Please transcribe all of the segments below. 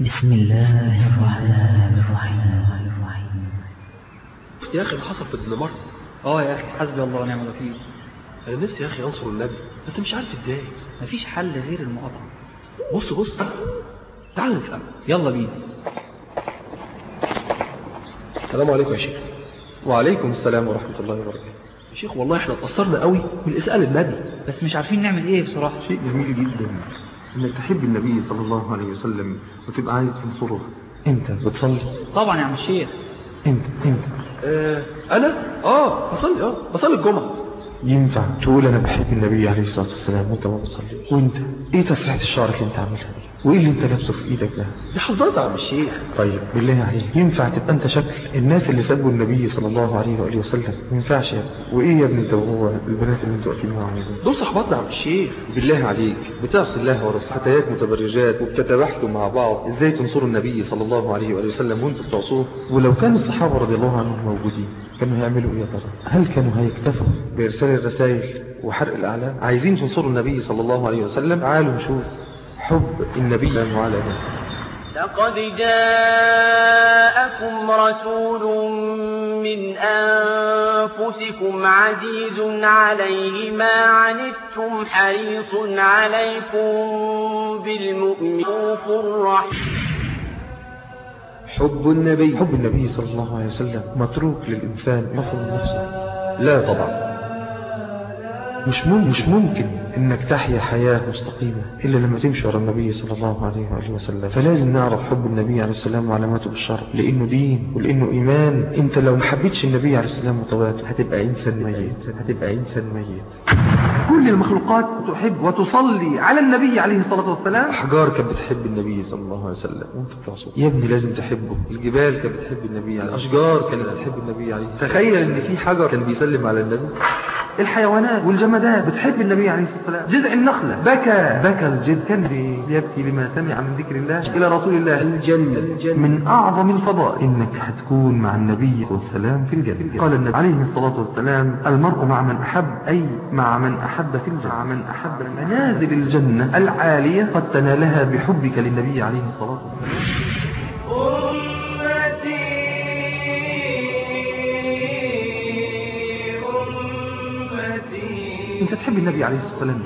بسم الله الرحمن الرحيم. يا أخي اللي حصل في الدنمارك؟ آه يا أخي حسبي الله ونعم الوكيل. أنا نفسي يا أخي أنصر النبي بس مش عارف إزاي. مفيش حل غير المقاطعة. بص بص تعال نسأل. يلا بينا. السلام عليكم يا شيخ. وعليكم السلام ورحمة الله وبركاته. يا شيخ والله إحنا اتأثرنا قوي من اسئال النبي. بس مش عارفين نعمل إيه بصراحة. شيء جميل جدا. إنك تحب النبي صلى الله عليه وسلم وتبقى عايز تنصره. أنت بتصلي؟ طبعا يا عم الشيخ. أنت أنت. آه أنا؟ آه بصلي آه بصلي الجمعة. ينفع تقول أنا بحب النبي عليه الصلاة والسلام وأنت ما بتصلي وأنت إيه تسريحة الشعر اللي أنت عاملها دي؟ وإيه اللي أنت لابسه في إيدك ده؟ دي حظاظة يا عم الشيخ. طيب بالله عليك ينفع تبقى أنت شكل الناس اللي سبوا النبي صلى الله عليه وآله وسلم ما ينفعش يا ابني. وإيه يا ابني أنت وهو البنات اللي أنتوا واقفين معاهم؟ دول دول صحباتنا يا عم الشيخ. بالله عليك بتعصي الله ورسوله فتيات متبرجات وبتتبحثوا مع بعض. إزاي تنصروا النبي صلى الله عليه وآله وسلم وأنتوا بتعصوه؟ ولو كان الصحابة رضي الله عنهم موجودين كانوا هيعملوا إيه يا ترى؟ هل كانوا هيكتفوا بإرسال الرسائل وحرق الأعلام؟ عايزين تنصروا النبي صلى الله عليه وسلم؟ تعالوا نشوف. حب النبي آله لقد جاءكم رسول من أنفسكم عزيز عليه ما عنتم حريص عليكم بالمؤمن رحيم حب النبي حب النبي صلى الله عليه وسلم متروك للإنسان يفرض نفسه. لا طبعا. مش ممكن, مش ممكن. إنك تحيا حياة مستقيمة إلا لما تمشي ورا النبي صلى الله عليه وآله وسلم. فلازم نعرف حب النبي عليه السلام وعلاماته بالشرع لأنه دين ولأنه إيمان. أنت لو ما حبيتش النبي عليه السلام وطواته هتبقى إنسان ميت هتبقى إنسان ميت. كل المخلوقات تحب وتصلي على النبي عليه الصلاة والسلام. الاحجار كانت بتحب النبي صلى الله عليه وسلم. وأنت بتعصوا يا ابني لازم تحبه. الجبال كانت بتحب النبي عليه الاشجار كانت بتحب النبي عليه تخيل إن في حجر كان بيسلم على النبي. الحيوانات والجمادات بتحب النبي عليه الصلاة والسلام جذع النخلة. بكى. بكى الجذع كان يبكي لما سمع من ذكر الله إلى رسول الله. الجنة, الجنة من أعظم الفضائل إنك هتكون مع النبي والسلام في الجنة قال النبي عليه الصلاة والسلام المرء مع من أحب أي مع من أحب في الجنة. مع من أحب منازل الجنة العالية قد تنالها بحبك للنبي عليه الصلاة والسلام. انت تحب النبي عليه الصلاة والسلام.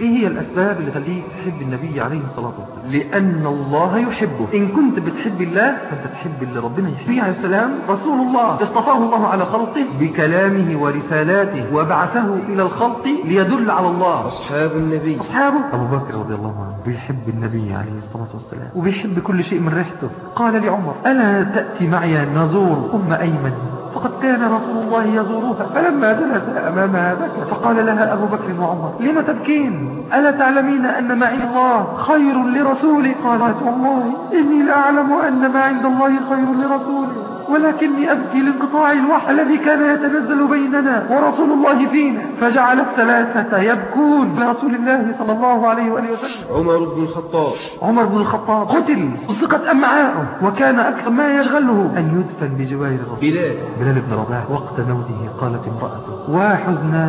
إيه هي الأسباب اللي تخليك تحب النبي عليه الصلاة والسلام؟ لأن الله يحبه. إن كنت بتحب الله فأنت تحب اللي ربنا يحبه. النبي عليه السلام رسول الله. اصطفاه الله على خلقه بكلامه ورسالاته وبعثه إلى الخلق ليدل على الله. أصحاب النبي. أصحابه. أبو بكر رضي الله عنه بيحب النبي عليه الصلاة والسلام. وبيحب كل شيء من ريحته. قال لعمر ألا تأتي معي نزور أم أيمن؟ فقد كان رسول الله يزورها فلما جلس أمامها بكى فقال لها أبو بكر وعمر لم تبكين؟ ألا تعلمين أن ما عند الله خير لرسوله قالت والله إني لأعلم أن ما عند الله خير لرسوله ولكني أبكي لانقطاع الوحي الذي كان يتنزل بيننا ورسول الله فينا. فجعل الثلاثة يبكون لرسول الله صلى الله عليه وآله وسلم. عمر بن الخطاب. عمر بن الخطاب قتل وسقط أمعاءه وكان أكثر ما يشغله أن يدفن بجوار الرسول بلال. بلال بن رباح وقت موته قالت امرأته وحزنا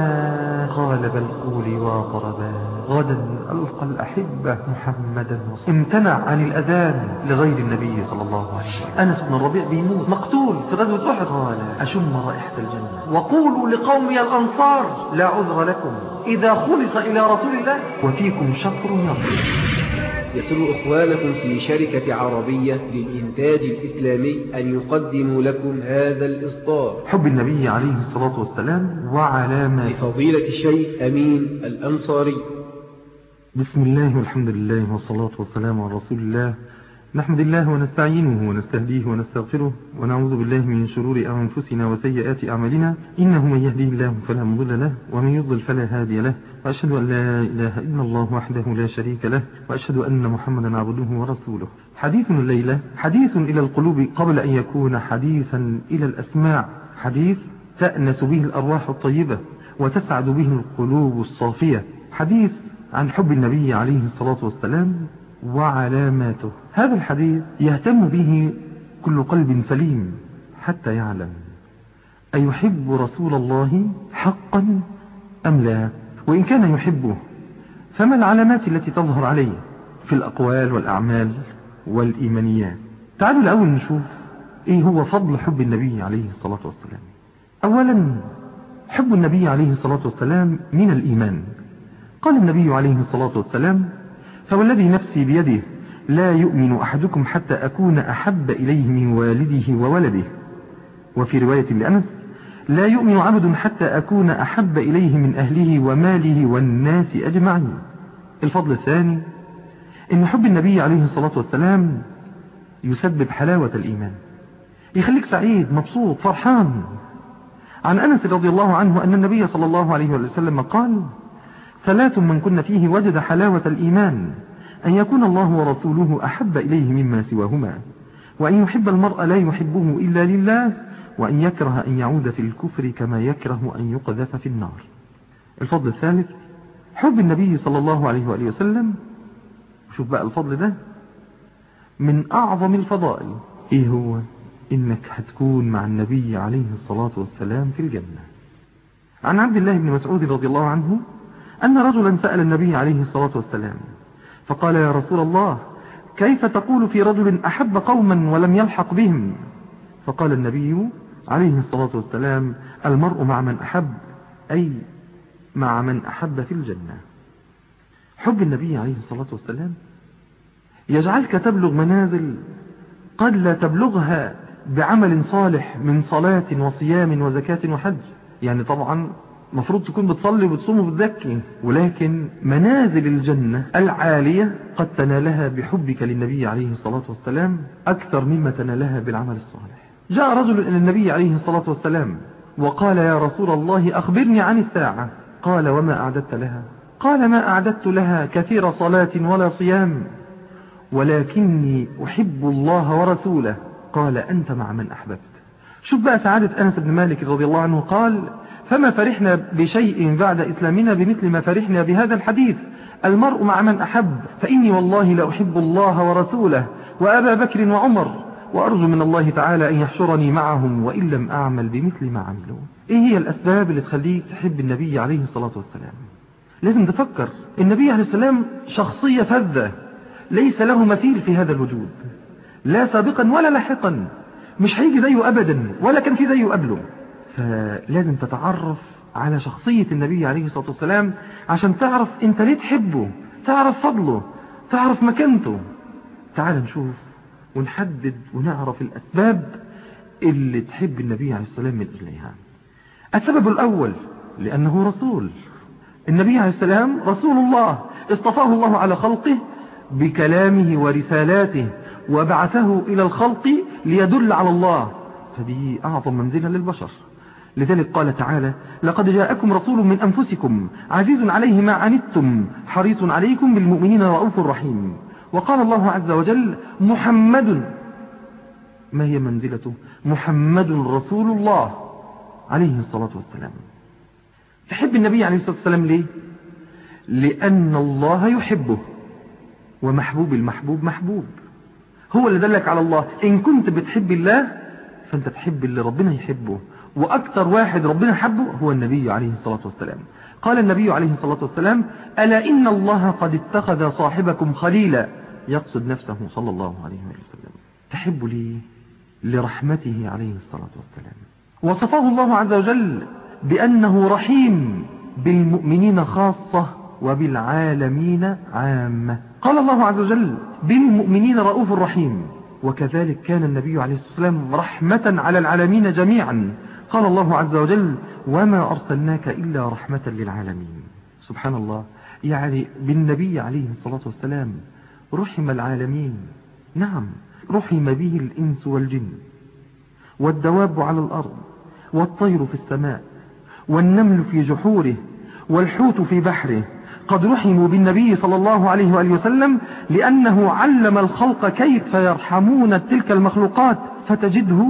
قال بل قولي وطربا غدا ألقى الأحبة محمدا وصحبه. امتنع عن الأذان لغير النبي صلى الله عليه وسلم. أنس بن الربيع بيموت مقتول في غزوة أحد. قال أشم رائحة الجنة. وقولوا لقومي الأنصار لا عذر لكم إذا خلص إلى رسول الله وفيكم شطر يضرب يسر إخوانكم في شركة عربية للإنتاج الإسلامي أن يقدموا لكم هذا الإصدار. حب النبي عليه الصلاة والسلام وعلامات لفضيلة الشيخ أمين الأنصاري. بسم الله والحمد لله والصلاة والسلام على رسول الله. نحمد الله ونستعينه ونستهديه ونستغفره ونعوذ بالله من شرور أنفسنا وسيئات أعمالنا. إنه من يهديه الله فلا مضل له ومن يضل فلا هادي له. وأشهد أن لا إله إلا الله وحده لا شريك له وأشهد أن محمدا عبده ورسوله. حديث الليلة حديث إلى القلوب قبل أن يكون حديثا إلى الأسماع. حديث تأنس به الأرواح الطيبة وتسعد به القلوب الصافية. حديث عن حب النبي عليه الصلاة والسلام وعلاماته. هذا الحديث يهتم به كل قلب سليم حتى يعلم أيحب رسول الله حقا أم لا؟ وإن كان يحبه فما العلامات التي تظهر عليه في الأقوال والأعمال والإيمانيات؟ تعالوا الأول نشوف إيه هو فضل حب النبي عليه الصلاة والسلام. أولا حب النبي عليه الصلاة والسلام من الإيمان. قال النبي عليه الصلاة والسلام فوالذي نفسي بيده لا يؤمن أحدكم حتى أكون أحب إليه من والده وولده. وفي رواية لأنس لا يؤمن عبد حتى أكون أحب إليه من أهله وماله والناس أجمعين. الفضل الثاني إن حب النبي عليه الصلاة والسلام يسبب حلاوة الإيمان. يخليك سعيد مبسوط فرحان. عن أنس رضي الله عنه أن النبي صلى الله عليه وسلم قال ثلاث من كن فيه وجد حلاوة الإيمان أن يكون الله ورسوله أحب إليه مما سواهما وأن يحب المرء لا يحبه إلا لله وأن يكره أن يعود في الكفر كما يكره أن يقذف في النار. الفضل الثالث حب النبي صلى الله عليه وآله وسلم. شوف بقى الفضل ده. من أعظم الفضائل. إيه هو؟ إنك هتكون مع النبي عليه الصلاة والسلام في الجنة. عن عبد الله بن مسعود رضي الله عنه أن رجلا سأل النبي عليه الصلاة والسلام فقال يا رسول الله كيف تقول في رجل أحب قوما ولم يلحق بهم؟ فقال النبي عليه الصلاة والسلام المرء مع من أحب أي مع من أحب في الجنة. حب النبي عليه الصلاة والسلام يجعلك تبلغ منازل قد لا تبلغها بعمل صالح من صلاة وصيام وزكاة وحج. يعني طبعا مفروض تكون بتصلي وبتصوم وبتزكي ولكن منازل الجنة العالية قد تنالها بحبك للنبي عليه الصلاة والسلام أكثر مما تنالها بالعمل الصالح. جاء رجل إلى النبي عليه الصلاة والسلام وقال يا رسول الله أخبرني عن الساعة. قال وما أعددت لها. قال ما أعددت لها كثير صلاة ولا صيام ولكني أحب الله ورسوله. قال أنت مع من أحببت. شوف بقى سعادة أنس بن مالك رضي الله عنه قال فما فرحنا بشيء بعد إسلامنا بمثل ما فرحنا بهذا الحديث. المرء مع من أحب فإني والله لأحب الله ورسوله وأبا بكر وعمر وأرجو من الله تعالى أن يحشرني معهم وإن لم أعمل بمثل ما عملوا. إيه هي الأسباب اللي تخليك تحب النبي عليه الصلاة والسلام؟ لازم تفكر. النبي عليه السلام شخصية فذة ليس له مثيل في هذا الوجود. لا سابقا ولا لاحقا. مش هيجي زيه أبدا ولا كان في زيه قبله. فلازم تتعرف على شخصية النبي عليه الصلاة والسلام عشان تعرف انت ليه تحبه تعرف فضله تعرف مكانته. تعال نشوف ونحدد ونعرف الأسباب اللي تحب النبي عليه السلام من أجلها السبب الأول لأنه رسول. النبي عليه السلام رسول الله اصطفاه الله على خلقه بكلامه ورسالاته وبعثه إلى الخلق ليدل على الله. فدي أعظم منزلة للبشر. لذلك قال تعالى لقد جاءكم رسول من أنفسكم عزيز عليه ما عنتم حريص عليكم بالمؤمنين رؤوف رحيم. وقال الله عز وجل محمد ما هي منزلته؟ محمد رسول الله عليه الصلاة والسلام. تحب النبي عليه الصلاة والسلام ليه؟ لأن الله يحبه ومحبوب المحبوب محبوب. هو اللي دلك على الله. إن كنت بتحب الله فأنت تحب اللي ربنا يحبه. وأكثر واحد ربنا حبه هو النبي عليه الصلاة والسلام. قال النبي عليه الصلاة والسلام ألا إن الله قد اتخذ صاحبكم خليلا؟ يقصد نفسه صلى الله عليه وسلم. تحب لي لرحمته عليه الصلاة والسلام. وصفه الله عز وجل بأنه رحيم بالمؤمنين خاصة وبالعالمين عامة. قال الله عز وجل بالمؤمنين رؤوف رحيم. وكذلك كان النبي عليه الصلاة والسلام رحمة على العالمين جميعا. قال الله عز وجل وما أرسلناك إلا رحمة للعالمين. سبحان الله يعني بالنبي عليه الصلاة والسلام رحم العالمين. نعم. رحم به الإنس والجن. والدواب على الأرض. والطير في السماء. والنمل في جحوره. والحوت في بحره. قد رحموا بالنبي صلى الله عليه وآله وسلم لأنه علم الخلق كيف يرحمون تلك المخلوقات فتجده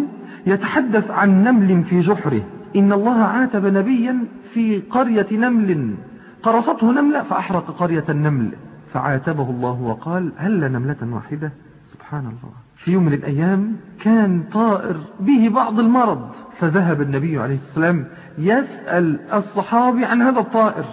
يتحدث عن نمل في جحره. إن الله عاتب نبيا في قرية نمل. قرصته نملة فأحرق قرية النمل. فعاتبه الله وقال هل نملة واحدة؟ سبحان الله. في يوم من الأيام كان طائر به بعض المرض. فذهب النبي عليه السلام يسأل الصحابي عن هذا الطائر.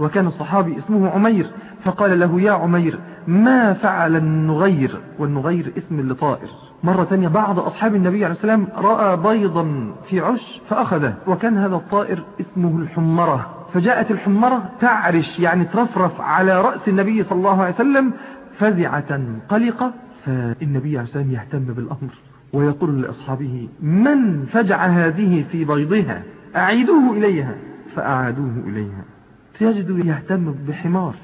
وكان الصحابي اسمه عمير. فقال له يا عمير ما فعل النغير؟ والنغير اسم لطائر. مرة تانية بعض أصحاب النبي عليه السلام رأى بيضا في عش فأخذه وكان هذا الطائر اسمه الحمرة. فجاءت الحمرة تعرش يعني ترفرف على رأس النبي صلى الله عليه وسلم فزعة قلقة فالنبي عليه السلام يهتم بالأمر ويقول لأصحابه من فجع هذه في بيضها؟ أعيدوه إليها. فأعادوه إليها. تجد يهتم بحمار.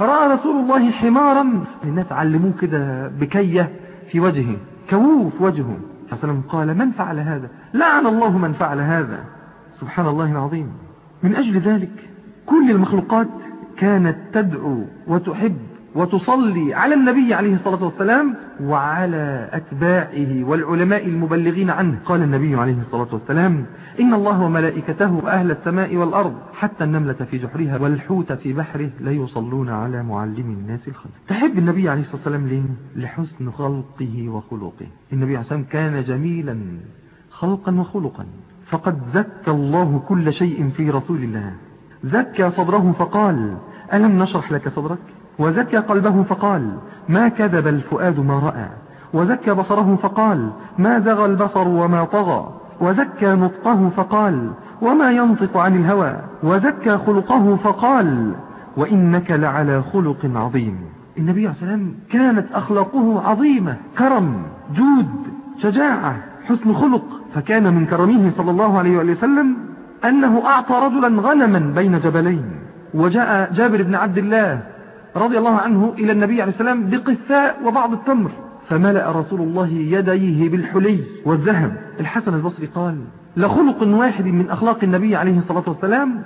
رأى رسول الله حمارا الناس علموه كده بكية في وجهه كووه في وجهه. فسلم قال من فعل هذا؟ لعن الله من فعل هذا. سبحان الله العظيم. من أجل ذلك كل المخلوقات كانت تدعو وتحب وتصلي على النبي عليه الصلاة والسلام وعلى أتباعه والعلماء المبلغين عنه. قال النبي عليه الصلاة والسلام إن الله وملائكته وأهل السماء والأرض حتى النملة في جحرها والحوت في بحره لا يصلون على معلم الناس الخير تحب النبي عليه الصلاة والسلام ليه؟ لحسن خلقه وخلقه. النبي عليه الصلاة والسلام كان جميلا خلقا وخلقا. فقد زكى الله كل شيء في رسول الله. زكى صدره فقال ألم نشرح لك صدرك؟ وزكى قلبه فقال ما كذب الفؤاد ما رأى. وزكى بصره فقال ما زغى البصر وما طغى. وزكى نطقه فقال وما ينطق عن الهوى. وزكى خلقه فقال وإنك لعلى خلق عظيم. النبي عليه السلام كانت أخلاقه عظيمة كرم جود شجاعة حسن خلق. فكان من كرمه صلى الله عليه وسلم أنه أعطى رجلا غنما بين جبلين. وجاء جابر بن عبد الله رضي الله عنه إلى النبي عليه السلام بقثاء وبعض التمر. فملأ رسول الله يديه بالحلي والذهب. الحسن البصري قال لخلق واحد من أخلاق النبي عليه الصلاة والسلام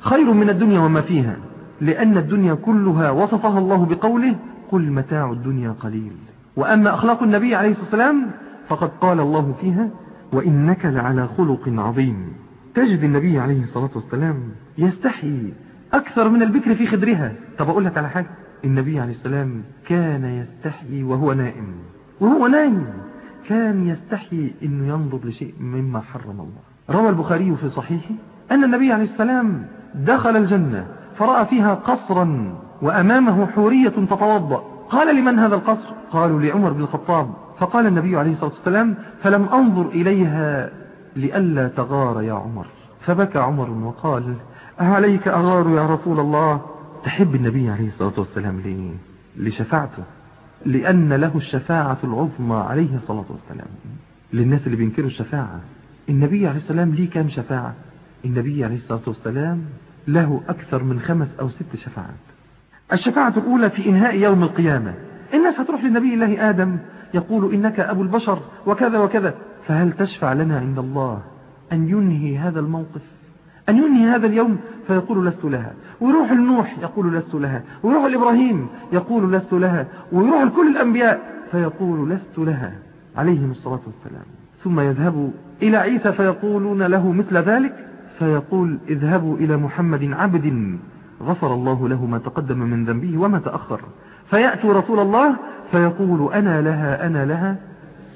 خير من الدنيا وما فيها لأن الدنيا كلها وصفها الله بقوله قل متاع الدنيا قليل. وأما أخلاق النبي عليه الصلاة والسلام فقد قال الله فيها وإنك لعلى خلق عظيم. تجد النبي عليه الصلاة والسلام يستحي أكثر من البكر في خدرها. طب أقول لك على حاجة. النبي عليه السلام كان يستحي وهو نائم. وهو نائم. كان يستحي أنه ينظر لشيء مما حرم الله. روى البخاري في صحيحه أن النبي عليه السلام دخل الجنة فرأى فيها قصرا وأمامه حورية تتوضأ. قال لمن هذا القصر؟ قالوا لعمر بن الخطاب. فقال النبي عليه الصلاة والسلام فلم أنظر إليها لئلا تغار يا عمر. فبكى عمر وقال أعليك أغار يا رسول الله؟ تحب النبي عليه الصلاة والسلام ليه لشفاعته. لأن له الشفاعة العظمى عليه الصلاة والسلام. للناس اللي بينكروا الشفاعة. النبي عليه السلام ليه كام شفاعة؟ النبي عليه الصلاة والسلام له أكثر من خمس أو ست شفاعات. الشفاعة الأولى في إنهاء يوم القيامة. الناس هتروح للنبي الله آدم يقول إنك أبو البشر وكذا وكذا. فهل تشفع لنا عند الله أن ينهي هذا الموقف؟ أن ينهي هذا اليوم فيقول لست لها. ويروح النوح يقول لست لها. ويروح الإبراهيم يقول لست لها. ويروح لكل الأنبياء فيقول لست لها. عليهم الصلاة والسلام. ثم يذهب إلى عيسى فيقولون له مثل ذلك. فيقول اذهبوا إلى محمد عبد غفر الله له ما تقدم من ذنبه وما تأخر. فيأتوا رسول الله فيقول أنا لها أنا لها.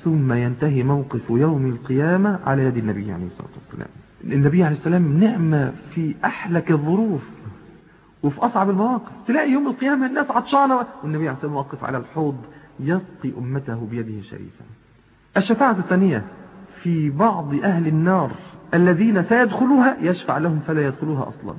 ثم ينتهي موقف يوم القيامة على يد النبي عليه الصلاة والسلام. النبي عليه السلام نعمة في أحلك الظروف وفي أصعب المواقف. تلاقي يوم القيامة الناس عطشانة. والنبي عليه السلام واقف على الحوض يسقي أمته بيده الشريفة الشفاعة الثانية في بعض أهل النار الذين سيدخلوها يشفع لهم فلا يدخلوها أصلا.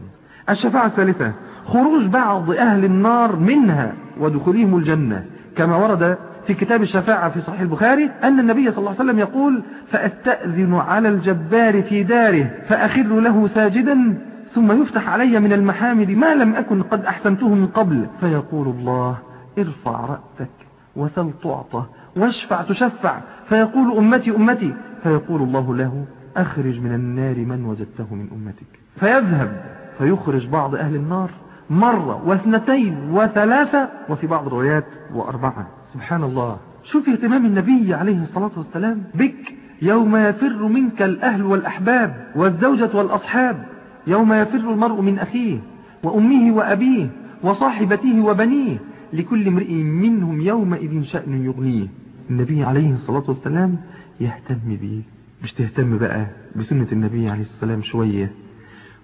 الشفاعة الثالثة خروج بعض أهل النار منها ودخولهم الجنة. كما ورد في كتاب الشفاعة في صحيح البخاري أن النبي صلى الله عليه وسلم يقول فأستأذن على الجبار في داره فأخر له ساجدا ثم يفتح علي من المحامد ما لم أكن قد أحسنته من قبل. فيقول الله ارفع رأسك وسل تعطى واشفع تشفع. فيقول أمتي أمتي. فيقول الله له أخرج من النار من وجدته من أمتك. فيذهب فيخرج بعض أهل النار مرة واثنتين وثلاثة وفي بعض الروايات وأربعة. سبحان الله. شوف اهتمام النبي عليه الصلاة والسلام. بك يوم يفر منك الأهل والأحباب والزوجة والأصحاب يوم يفر المرء من أخيه وأمه وأبيه وصاحبته وبنيه لكل امرئ منهم يومئذ شأن يغنيه. النبي عليه الصلاة والسلام يهتم بيك مش تهتم بقى بسنة النبي عليه الصلاة والسلام شوية؟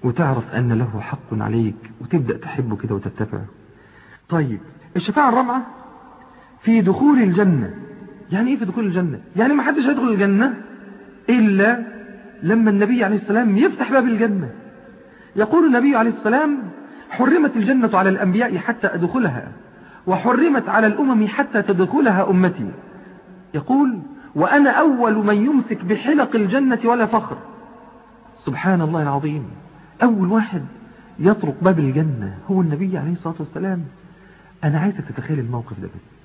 وتعرف أن له حق عليك وتبدأ تحبه كده وتتبعه. طيب الشفاعة الرابعة في دخول الجنة. يعني إيه في دخول الجنة؟ يعني ما حدش هيدخل الجنة إلا لما النبي عليه السلام يفتح باب الجنة. يقول النبي عليه السلام حرمت الجنة على الأنبياء حتى أدخلها وحرمت على الأمم حتى تدخلها أمتي. يقول وأنا أول من يمسك بحلق الجنة ولا فخر. سبحان الله العظيم. أول واحد يطرق باب الجنة هو النبي عليه الصلاة والسلام. أنا عايزك تتخيل الموقف ده بس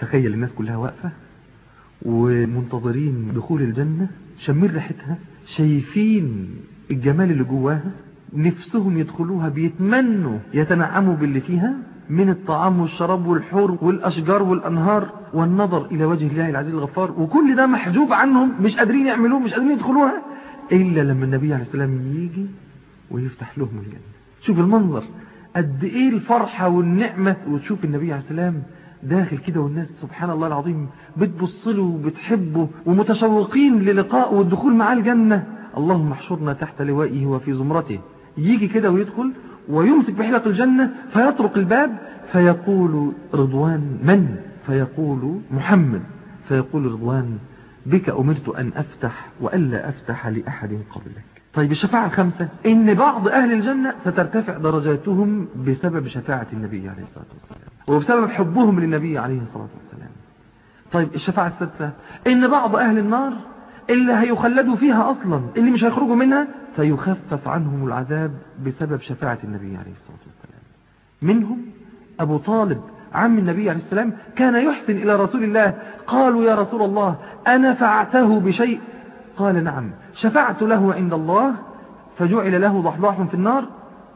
تخيل الناس كلها واقفة ومنتظرين دخول الجنة شمين ريحتها شايفين الجمال اللي جواها نفسهم يدخلوها بيتمنوا يتنعموا باللي فيها من الطعام والشراب والحور والأشجار والأنهار والنظر إلى وجه الله العزيز الغفار. وكل ده محجوب عنهم مش قادرين يعملوه مش قادرين يدخلوها إلا لما النبي عليه السلام يجي ويفتح لهم الجنة. شوف المنظر قد إيه الفرحة والنعمة. وتشوف النبي عليه السلام داخل كده والناس سبحان الله العظيم بتبص له وبتحبه ومتشوقين للقاء والدخول معاه الجنة. اللهم احشرنا تحت لوائه وفي زمرته. يجي كده ويدخل ويمسك بحلق الجنة فيطرق الباب فيقول رضوان من؟ فيقول محمد. فيقول رضوان بك أمرت أن أفتح وألا أفتح لأحد قبلك. طيب الشفاعة الخامسة إن بعض أهل الجنة سترتفع درجاتهم بسبب شفاعة النبي عليه الصلاة والسلام. وبسبب حبهم للنبي عليه الصلاة والسلام. طيب الشفاعة السادسة إن بعض أهل النار اللي هيخلدوا فيها أصلا اللي مش هيخرجوا منها سيخفف عنهم العذاب بسبب شفاعة النبي عليه الصلاة والسلام. منهم أبو طالب عم النبي عليه السلام كان يحسن إلى رسول الله قالوا يا رسول الله أنا فعته بشيء؟ قال نعم شفعت له عند الله فجعل له ضحضاح في النار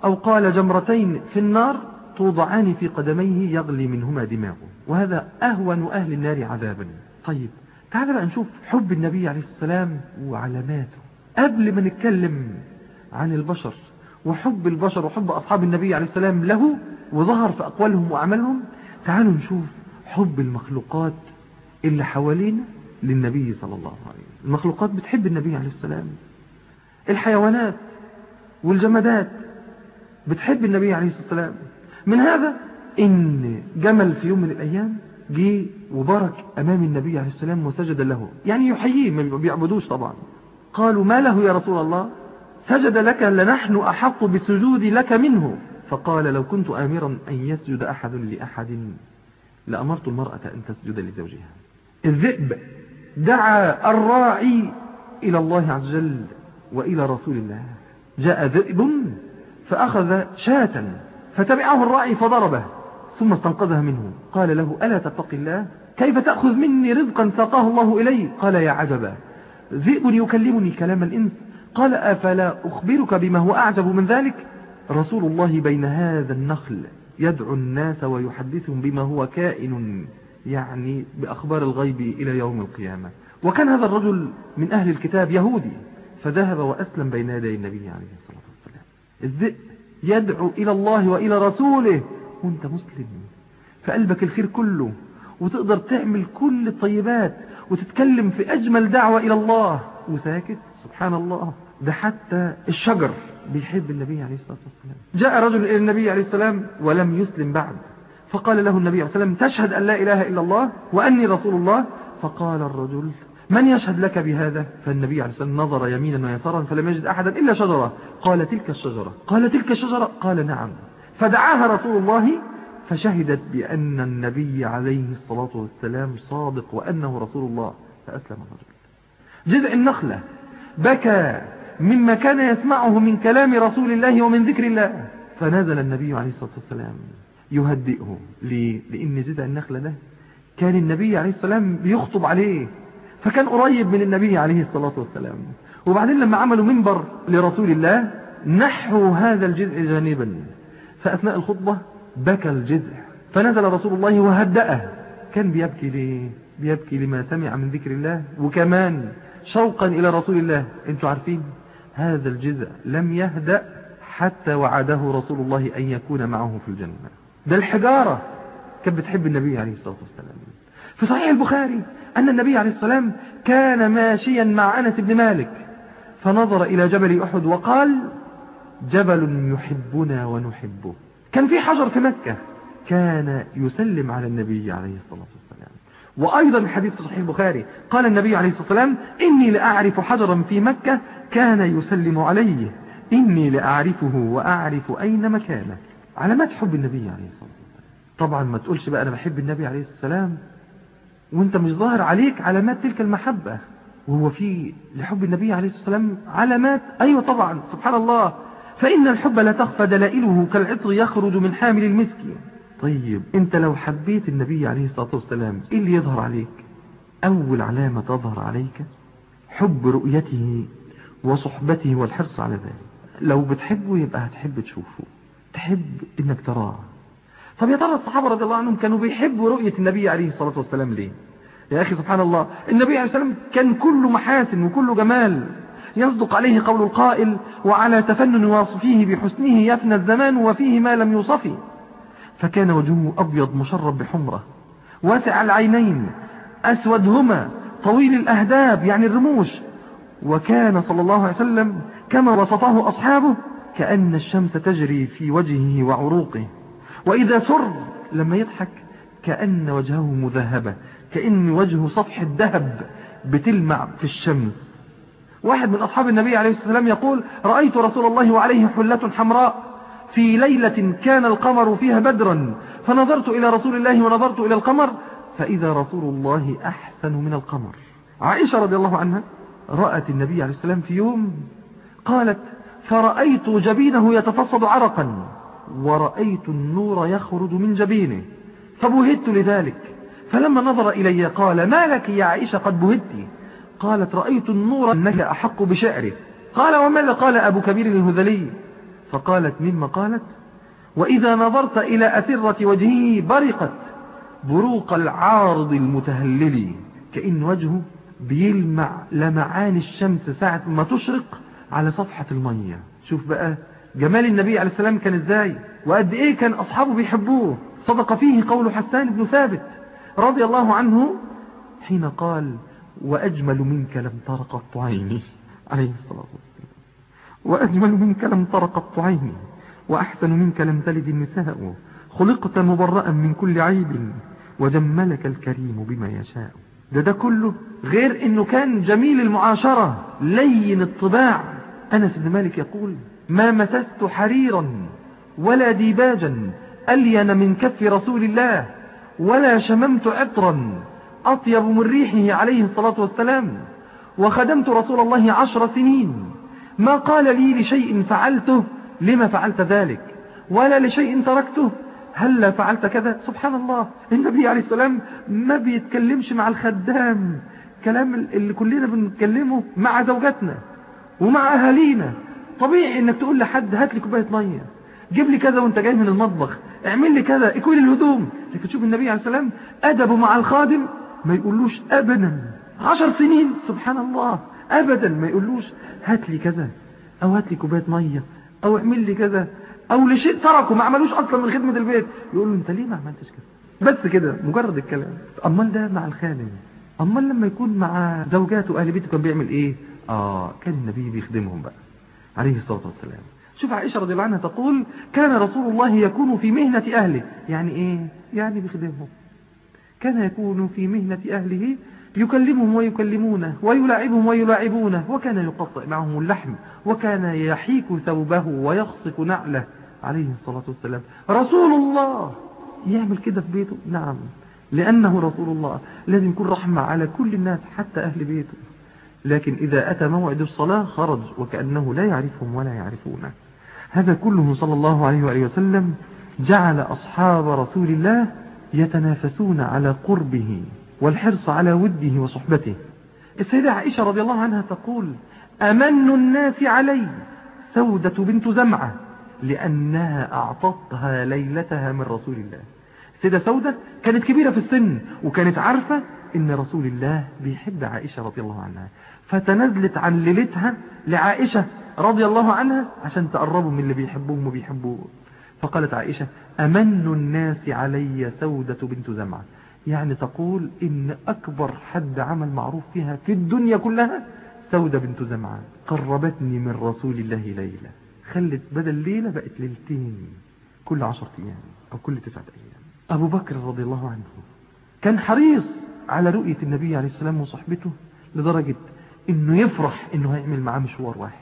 أو قال جمرتين في النار توضعان في قدميه يغلي منهما دماغه وهذا أهون أهل النار عذابا. طيب تعال بقى نشوف حب النبي عليه السلام وعلاماته. قبل ما نتكلم عن البشر وحب البشر وحب أصحاب النبي عليه السلام له وظهر في أقوالهم وأعمالهم تعالوا نشوف حب المخلوقات اللي حوالينا للنبي صلى الله عليه وسلم. المخلوقات بتحب النبي عليه السلام. الحيوانات والجمادات بتحب النبي عليه الصلاة والسلام من هذا إن جمل في يوم من الأيام جه وبارك أمام النبي عليه السلام وسجد له. يعني يحييه ما بيعبدوش طبعا. قالوا ما له يا رسول الله؟ سجد لك لنحن أحق بالسجود لك منه. فقال لو كنت آمرا أن يسجد أحد لأحد لأمرت المرأة أن تسجد لزوجها. الذئب دعا الراعي إلى الله عز وجل وإلى رسول الله. جاء ذئب فأخذ شاة فتبعه الراعي فضربه ثم استنقذها منه. قال له ألا تتقي الله؟ كيف تأخذ مني رزقا ساقاه الله إلي؟ قال يا عجبا. ذئب يكلمني كلام الإنس. قال أفلا أخبرك بما هو أعجب من ذلك؟ رسول الله بين هذا النخل يدعو الناس ويحدثهم بما هو كائن يعني بأخبار الغيب إلى يوم القيامة. وكان هذا الرجل من أهل الكتاب يهودي فذهب وأسلم بين يدي النبي عليه الصلاة والسلام. الذئب يدعو إلى الله وإلى رسوله. وأنت مسلم. فقلبك الخير كله. وتقدر تعمل كل الطيبات. وتتكلم في أجمل دعوة إلى الله. وساكت. سبحان الله. ده حتى الشجر بيحب النبي عليه الصلاة والسلام. جاء رجل إلى النبي عليه السلام ولم يسلم بعد. فقال له النبي عليه السلام تشهد أن لا إله إلا الله وأني رسول الله؟ فقال الرجل من يشهد لك بهذا؟ فالنبي عليه السلام نظر يمينا ويسارا فلم يجد أحدا إلا شجرة. قال تلك الشجرة. قال تلك الشجرة؟ قال نعم. فدعاها رسول الله فشهدت بأن النبي عليه الصلاة والسلام صادق وأنه رسول الله. فأسلم الرجل. جذع النخلة. بكى مما كان يسمعه من كلام رسول الله ومن ذكر الله. فنزل النبي عليه الصلاة والسلام يهدئه. ليه؟ لأن جذع النخلة ده كان النبي عليه السلام بيخطب عليه. فكان قريب من النبي عليه الصلاة والسلام. وبعدين لما عملوا منبر لرسول الله نحوا هذا الجذع جانبا. فأثناء الخطبة بكى الجذع. فنزل رسول الله وهدأه. كان بيبكي ليه؟ بيبكي لما سمع من ذكر الله. وكمان شوقا إلى رسول الله. أنتوا عارفين؟ هذا الجذع لم يهدأ حتى وعده رسول الله أن يكون معه في الجنة. ده الحجارة. كانت بتحب النبي عليه الصلاة والسلام. في صحيح البخاري أن النبي عليه السلام كان ماشيا مع أنس بن مالك فنظر إلى جبل أحد وقال جبل يحبنا ونحبه. كان في حجر في مكة كان يسلم على النبي عليه الصلاة والسلام. وأيضا الحديث في صحيح البخاري قال النبي عليه الصلاة والسلام إني لأعرف حجرا في مكة كان يسلم عليه إني لأعرفه وأعرف أين مكانه. علامات حب النبي عليه الصلاة والسلام. طبعا ما تقولش بقى أنا بحب النبي عليه الصلاة والسلام. وانت مش ظاهر عليك علامات تلك المحبة. وهو في لحب النبي عليه الصلاة والسلام علامات. أيوة طبعا سبحان الله. فإن الحب لا تخفى دلائله كالعطر يخرج من حامل المسك. طيب أنت لو حبيت النبي عليه الصلاة والسلام إيه اللي يظهر عليك؟ أول علامة تظهر عليك حب رؤيته وصحبته والحرص على ذلك. لو بتحبه يبقى هتحب تشوفه. تحب إنك تراه. طب يا ترى الصحابة رضي الله عنهم كانوا بيحبوا رؤية النبي عليه الصلاة والسلام ليه؟ يا أخي سبحان الله النبي عليه الصلاة والسلام كان كله محاسن وكله جمال. يصدق عليه قول القائل وعلى تفنن واصفيه بحسنه يفنى الزمان وفيه ما لم يوصفه فكان وجهه أبيض مشرب بحمرة واسع العينين أسودهما طويل الأهداب يعني الرموش. وكان صلى الله عليه وسلم كما وصفه أصحابه كأن الشمس تجري في وجهه وعروقه. وإذا سر لما يضحك كأن وجهه مذهبة كأن وجهه صفح الذهب بتلمع في الشمس واحد من أصحاب النبي عليه الصلاة والسلام يقول رأيت رسول الله وعليه حلة حمراء في ليلة كان القمر فيها بدرا فنظرت إلى رسول الله ونظرت إلى القمر فإذا رسول الله أحسن من القمر. عائشة رضي الله عنها رأت النبي عليه السلام في يوم قالت فرأيت جبينه يتفصد عرقا. ورأيت النور يخرج من جبينه فبهدت لذلك. فلما نظر إلي قال ما لك يا عائشة قد بهدت؟ قالت رأيت النور أنك أحق بشعره. قال وماذا قال أبو كبير الهذلي. فقالت مما قالت؟ وإذا نظرت إلى أسرة وجهه برقت بروق العارض المتهلل كأن وجهه بيلمع لمعان الشمس ساعة ما تشرق على صفحة المية. شوف بقى جمال النبي عليه السلام كان إزاي؟ وقد إيه كان أصحابه بيحبوه؟ صدق فيه قول حسان بن ثابت رضي الله عنه حين قال وأجمل منك لم تر قط عيني عليه الصلاة والسلام. وأجمل منك لم تر قط عيني وأحسن منك لم تلد النساء. خلقت مبرأ من كل عيب. وجملك الكريم بما يشاء. ده ده كله غير إنه كان جميل المعاشرة. لين الطباع. أنس بن مالك يقول ما مسست حريرا ولا ديباجا ألين من كف رسول الله ولا شممت عطرا أطيب من ريحه عليه الصلاة والسلام وخدمت رسول الله عشر سنين ما قال لي لشيء فعلته لما فعلت ذلك ولا لشيء تركته هل فعلت كذا سبحان الله النبي عليه السلام ما بيتكلمش مع الخدام كلام اللي كلنا بنتكلمه مع زوجاتنا ومع أهالينا طبيعي إنك تقول لحد هات لي كوباية مية. جيب لي كذا وأنت جاي من المطبخ. اعمل لي كذا. اكوي الهدوم. لكن تشوف النبي عليه السلام أدبه مع الخادم ما يقولوش ابدا. عشر سنين. سبحان الله. ابدا ما يقولوش هات لي كذا. أو هات لي كوباية مية. أو اعمل لي كذا. أو لشيء تركه. ما عملوش أصلا من خدمة البيت. يقول له أنت ليه ما عملتش كده؟ بس كده. مجرد الكلام. أمال ده مع الخادم. أمال لما يكون مع زوجاته أهل بيته كان بيعمل إيه؟ آه كان النبي بيخدمهم بقى. عليه الصلاة والسلام. شوف عائشة رضي الله عنها تقول كان رسول الله يكون في مهنة أهله. يعني إيه؟ يعني بيخدمهم. كان يكون في مهنة أهله يكلمهم ويكلمونه ويلاعبهم ويلاعبونه وكان يقطع معهم اللحم وكان يحيك ثوبه ويخصف نعله. عليه الصلاة والسلام. رسول الله! يعمل كده في بيته؟ نعم. لأنه رسول الله. لازم يكون رحمة على كل الناس حتى أهل بيته. لكن إذا أتى موعد الصلاة خرج وكأنه لا يعرفهم ولا يعرفونه. هذا كله صلى الله عليه وآله وسلم جعل أصحاب رسول الله يتنافسون على قربه والحرص على وده وصحبته. السيدة عائشة رضي الله عنها تقول أمن الناس علي سودة بنت زمعة لأنها أعطتها ليلتها من رسول الله. السيدة سودة كانت كبيرة في السن وكانت عارفة إن رسول الله بيحب عائشة رضي الله عنها. فتنزلت عن ليلتها لعائشة رضي الله عنها عشان تقربوا من اللي بيحبوهم وبيحبوه. فقالت عائشة أمن الناس علي سودة بنت زمعة. يعني تقول إن أكبر حد عمل معروف فيها في الدنيا كلها سودة بنت زمعة. قربتني من رسول الله ليلة. خلت بدل ليلة بقت ليلتين. كل عشرة أيام أو كل تسعة أيام. أبو بكر رضي الله عنه كان حريص على رؤية النبي عليه السلام وصحبته لدرجة إنه يفرح إنه هيعمل معاه مشوار واحد.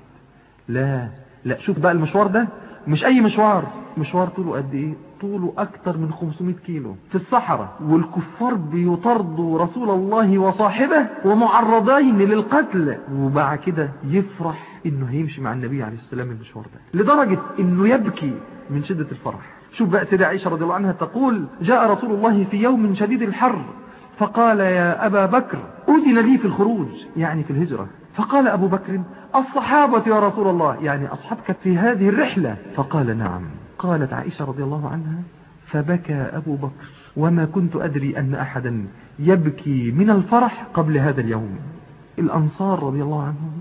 لا لا شوف بقى المشوار ده مش أي مشوار. مشوار طوله قد إيه؟ طوله أكتر من 500 كيلو. في الصحراء والكفار بيطردوا رسول الله وصاحبه ومعرضين للقتل. وبعد كده يفرح إنه هيمشي مع النبي عليه السلام المشوار ده. لدرجة إنه يبكي من شدة الفرح. شوف بقى سيدة عائشة رضي الله عنها تقول جاء رسول الله في يوم شديد الحر فقال يا أبا بكر أذن لي في الخروج يعني في الهجرة. فقال أبو بكر الصحابة يا رسول الله يعني أصحابك في هذه الرحلة؟ فقال نعم. قالت عائشة رضي الله عنها فبكى أبو بكر وما كنت أدري أن أحدا يبكي من الفرح قبل هذا اليوم. الأنصار رضي الله عنهم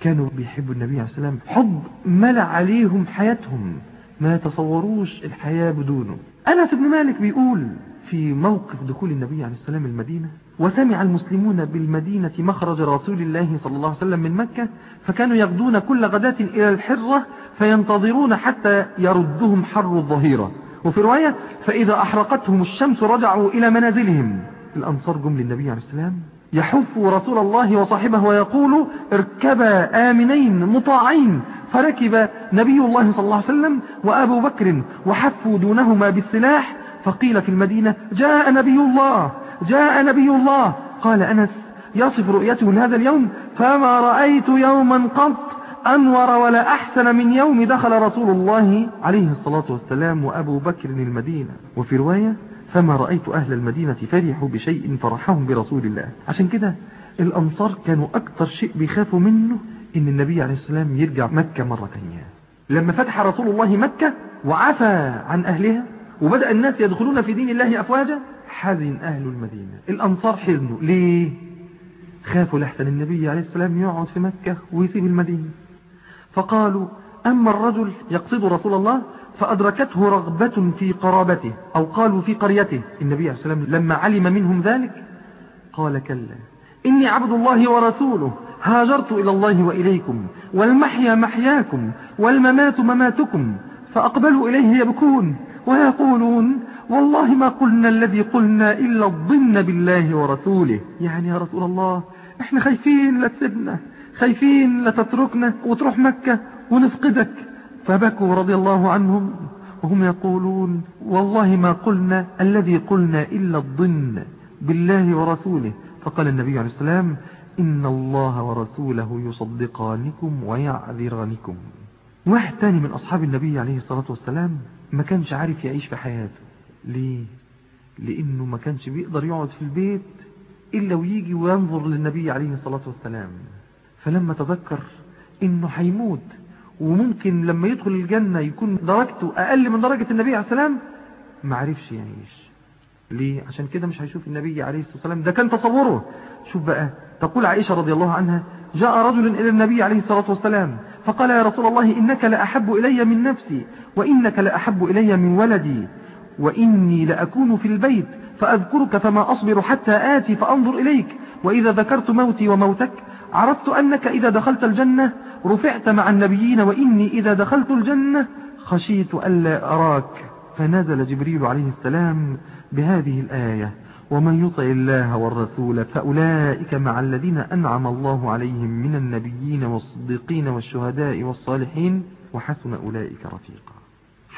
كانوا بيحبوا النبي عليه السلام حب ملأ عليهم حياتهم. ما يتصوروش الحياة بدونه. أنس بن مالك بيقول في موقف دخول النبي عليه السلام المدينة وسمع المسلمون بالمدينة مخرج رسول الله صلى الله عليه وسلم من مكة فكانوا يغدون كل غداة إلى الحرة فينتظرون حتى يردهم حر الظهيرة. وفي رواية فإذا أحرقتهم الشمس رجعوا إلى منازلهم. الأنصار جم للنبي عليه السلام يحف رسول الله وصاحبه ويقول اركبا آمنين مطاعين فركب نبي الله صلى الله عليه وسلم وأبو بكر وحفوا دونهما بالسلاح فقيل في المدينة جاء نبي الله جاء نبي الله. قال أنس يصف رؤيته لهذا اليوم؟ فما رأيت يوما قط أنور ولا أحسن من يوم دخل رسول الله عليه الصلاة والسلام وأبو بكر المدينة. وفي رواية فما رأيت أهل المدينة فرحوا بشيء فرحهم برسول الله. عشان كده الأنصار كانوا أكتر شيء بيخافوا منه إن النبي عليه السلام يرجع مكة مرة تانية. لما فتح رسول الله مكة وعفى عن أهلها وبدأ الناس يدخلون في دين الله أفواجا حزن أهل المدينة. الأنصار حزنوا. ليه؟ خافوا لحسن النبي عليه السلام يقعد في مكة ويسيب المدينة. فقالوا أما الرجل يقصد رسول الله فأدركته رغبة في قرابته أو قالوا في قريته. النبي عليه السلام لما علم منهم ذلك قال كلا إني عبد الله ورسوله. هاجرت إلى الله وإليكم والمحيا محياكم والممات مماتكم فأقبلوا إليه يبكون ويقولون والله ما قلنا الذي قلنا إلا الظن بالله ورسوله. يعني يا رسول الله إحنا خايفين لا تسيبنا خايفين لا تتركنا وتروح مكة ونفقدك. فبكوا رضي الله عنهم وهم يقولون والله ما قلنا الذي قلنا إلا الظن بالله ورسوله. فقال النبي عليه السلام إن الله ورسوله يصدقانكم ويعذرانكم. واحد تاني من أصحاب النبي عليه الصلاة والسلام ما كانش عارف يعيش في حياته. ليه؟ لأنه ما كانش بيقدر يقعد في البيت إلا ويجي وينظر للنبي عليه الصلاة والسلام. فلما تذكر إنه هيموت وممكن لما يدخل الجنة يكون درجته أقل من درجة النبي عليه السلام ما عرفش يعيش. ليه؟ عشان كده مش هيشوف النبي عليه الصلاة والسلام. ده كان تصوره. شوف بقى تقول عائشة رضي الله عنها جاء رجل إلى النبي عليه الصلاة والسلام فقال يا رسول الله إنك لأحب إلي من نفسي وإنك لأحب إلي من ولدي وإني لأكون في البيت فأذكرك فما أصبر حتى آتي فأنظر إليك وإذا ذكرت موتي وموتك عرفت أنك إذا دخلت الجنة رفعت مع النبيين وإني إذا دخلت الجنة خشيت ألا أراك. فنزل جبريل عليه السلام بهذه الآية. ومن يطع الله والرسول فأولئك مع الذين أنعم الله عليهم من النبيين والصديقين والشهداء والصالحين وحسن أولئك رفيقا.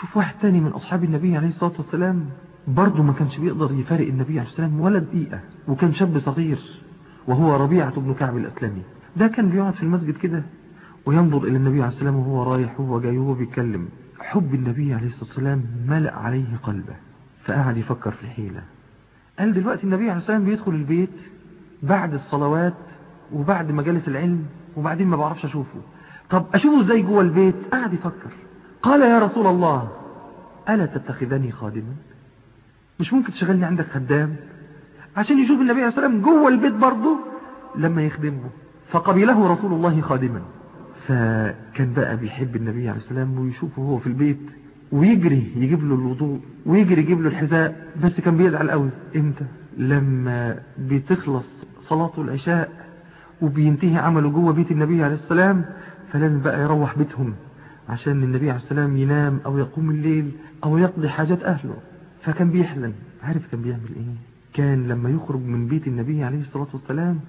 شوف واحد تاني من أصحاب النبي عليه الصلاة والسلام برضه ما كانش بيقدر يفارق النبي عليه السلام ولا دقيقة وكان شاب صغير وهو ربيعة بن كعب الأسلمي. ده كان بيقعد في المسجد كده وينظر إلى النبي عليه السلام وهو رايح وهو جاي وهو بيتكلم. حب النبي عليه الصلاة والسلام ملأ عليه قلبه فقعد يفكر في الحيلة. قال دلوقتي النبي عليه السلام بيدخل البيت بعد الصلوات وبعد مجالس العلم وبعدين ما بعرفش أشوفه. طب أشوفه إزاي جوه البيت؟ قعد يفكر. قال يا رسول الله ألا تتخذني خادما؟ مش ممكن تشغلني عندك خدام؟ عشان يشوف النبي عليه السلام جوه البيت برضه لما يخدمه. فقبله رسول الله خادما. فكان بقى بيحب النبي عليه السلام ويشوفه هو في البيت. ويجري يجيب له الوضوء ويجري يجيب له الحذاء بس كان بيزعل قوي. إمتى؟ لما بتخلص صلاة العشاء وبينتهي عمله جوه بيت النبي عليه السلام فلازم بقى يروح بيتهم عشان النبي عليه السلام ينام أو يقوم الليل أو يقضي حاجات أهله. فكان بيحزن عارف كان بيعمل إيه؟ كان لما يخرج من بيت النبي عليه الصلاة والسلام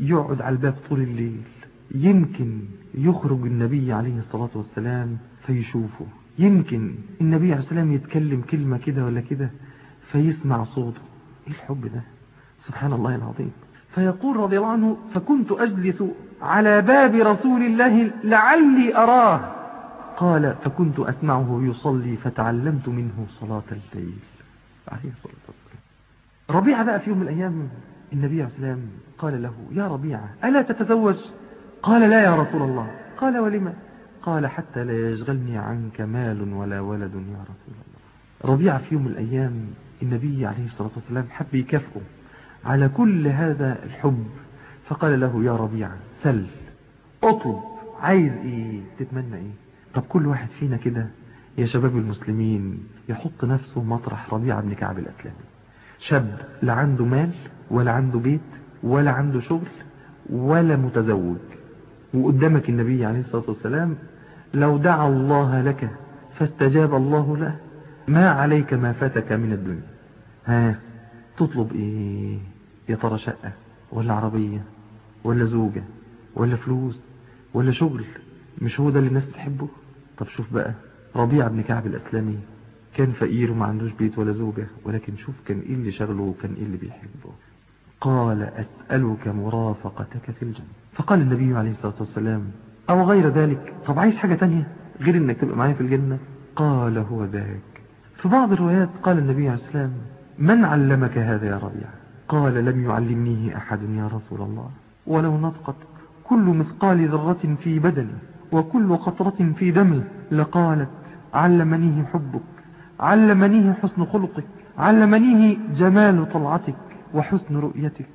يقعد على الباب طول الليل. يمكن يخرج النبي عليه الصلاة والسلام فيشوفه. يمكن النبي عليه والسلام يتكلم كلمة كده ولا كده فيسمع صوته. إيه الحب ده؟ سبحان الله العظيم. فيقول رضي الله عنه فكنت أجلس على باب رسول الله لعلي أراه. قال فكنت أسمعه يصلي فتعلمت منه صلاة الليل. عليه الصلاة والسلام. ربيعة بقى في يوم من الأيام النبي عليه السلام قال له يا ربيعة ألا تتزوج؟ قال لا يا رسول الله. قال ولما قال حتى لا يشغلني عنك مال ولا ولد يا رسول الله. ربيعة في يوم من الأيام النبي عليه الصلاة والسلام حب يكافئه على كل هذا الحب. فقال له يا ربيعة سل اطلب عايز إيه؟ تتمنى إيه؟ طب كل واحد فينا كده يا شباب المسلمين يحط نفسه مطرح ربيعة بن كعب الأسلامي. شاب لا عنده مال ولا عنده بيت ولا عنده شغل ولا متزوج. وقدامك النبي عليه الصلاة والسلام لو دعا الله لك فاستجاب الله له ما عليك ما فاتك من الدنيا. ها تطلب إيه؟ يا ترى شقة ولا عربية ولا زوجة ولا فلوس ولا شغل مش هو ده اللي الناس تحبه طب شوف بقى ربيع بن كعب الأسلامي كان فقير وما عندوش بيت ولا زوجة ولكن شوف كان إيه اللي شغله وكان إيه اللي بيحبه. قال أسألك مرافقتك في الجنة. فقال النبي عليه الصلاة والسلام أو غير ذلك؟ طب عايز حاجة تانية؟ غير إنك تبقى معايا في الجنة؟ قال هو ذاك. في بعض الروايات قال النبي عليه السلام من علمك هذا يا ربيع؟ قال لم يعلمنيه أحد يا رسول الله. ولو نطقت كل مثقال ذرة في بدني وكل قطرة في دمي لقالت علمنيه حبك علمنيه حسن خلقك علمنيه جمال طلعتك وحسن رؤيتك.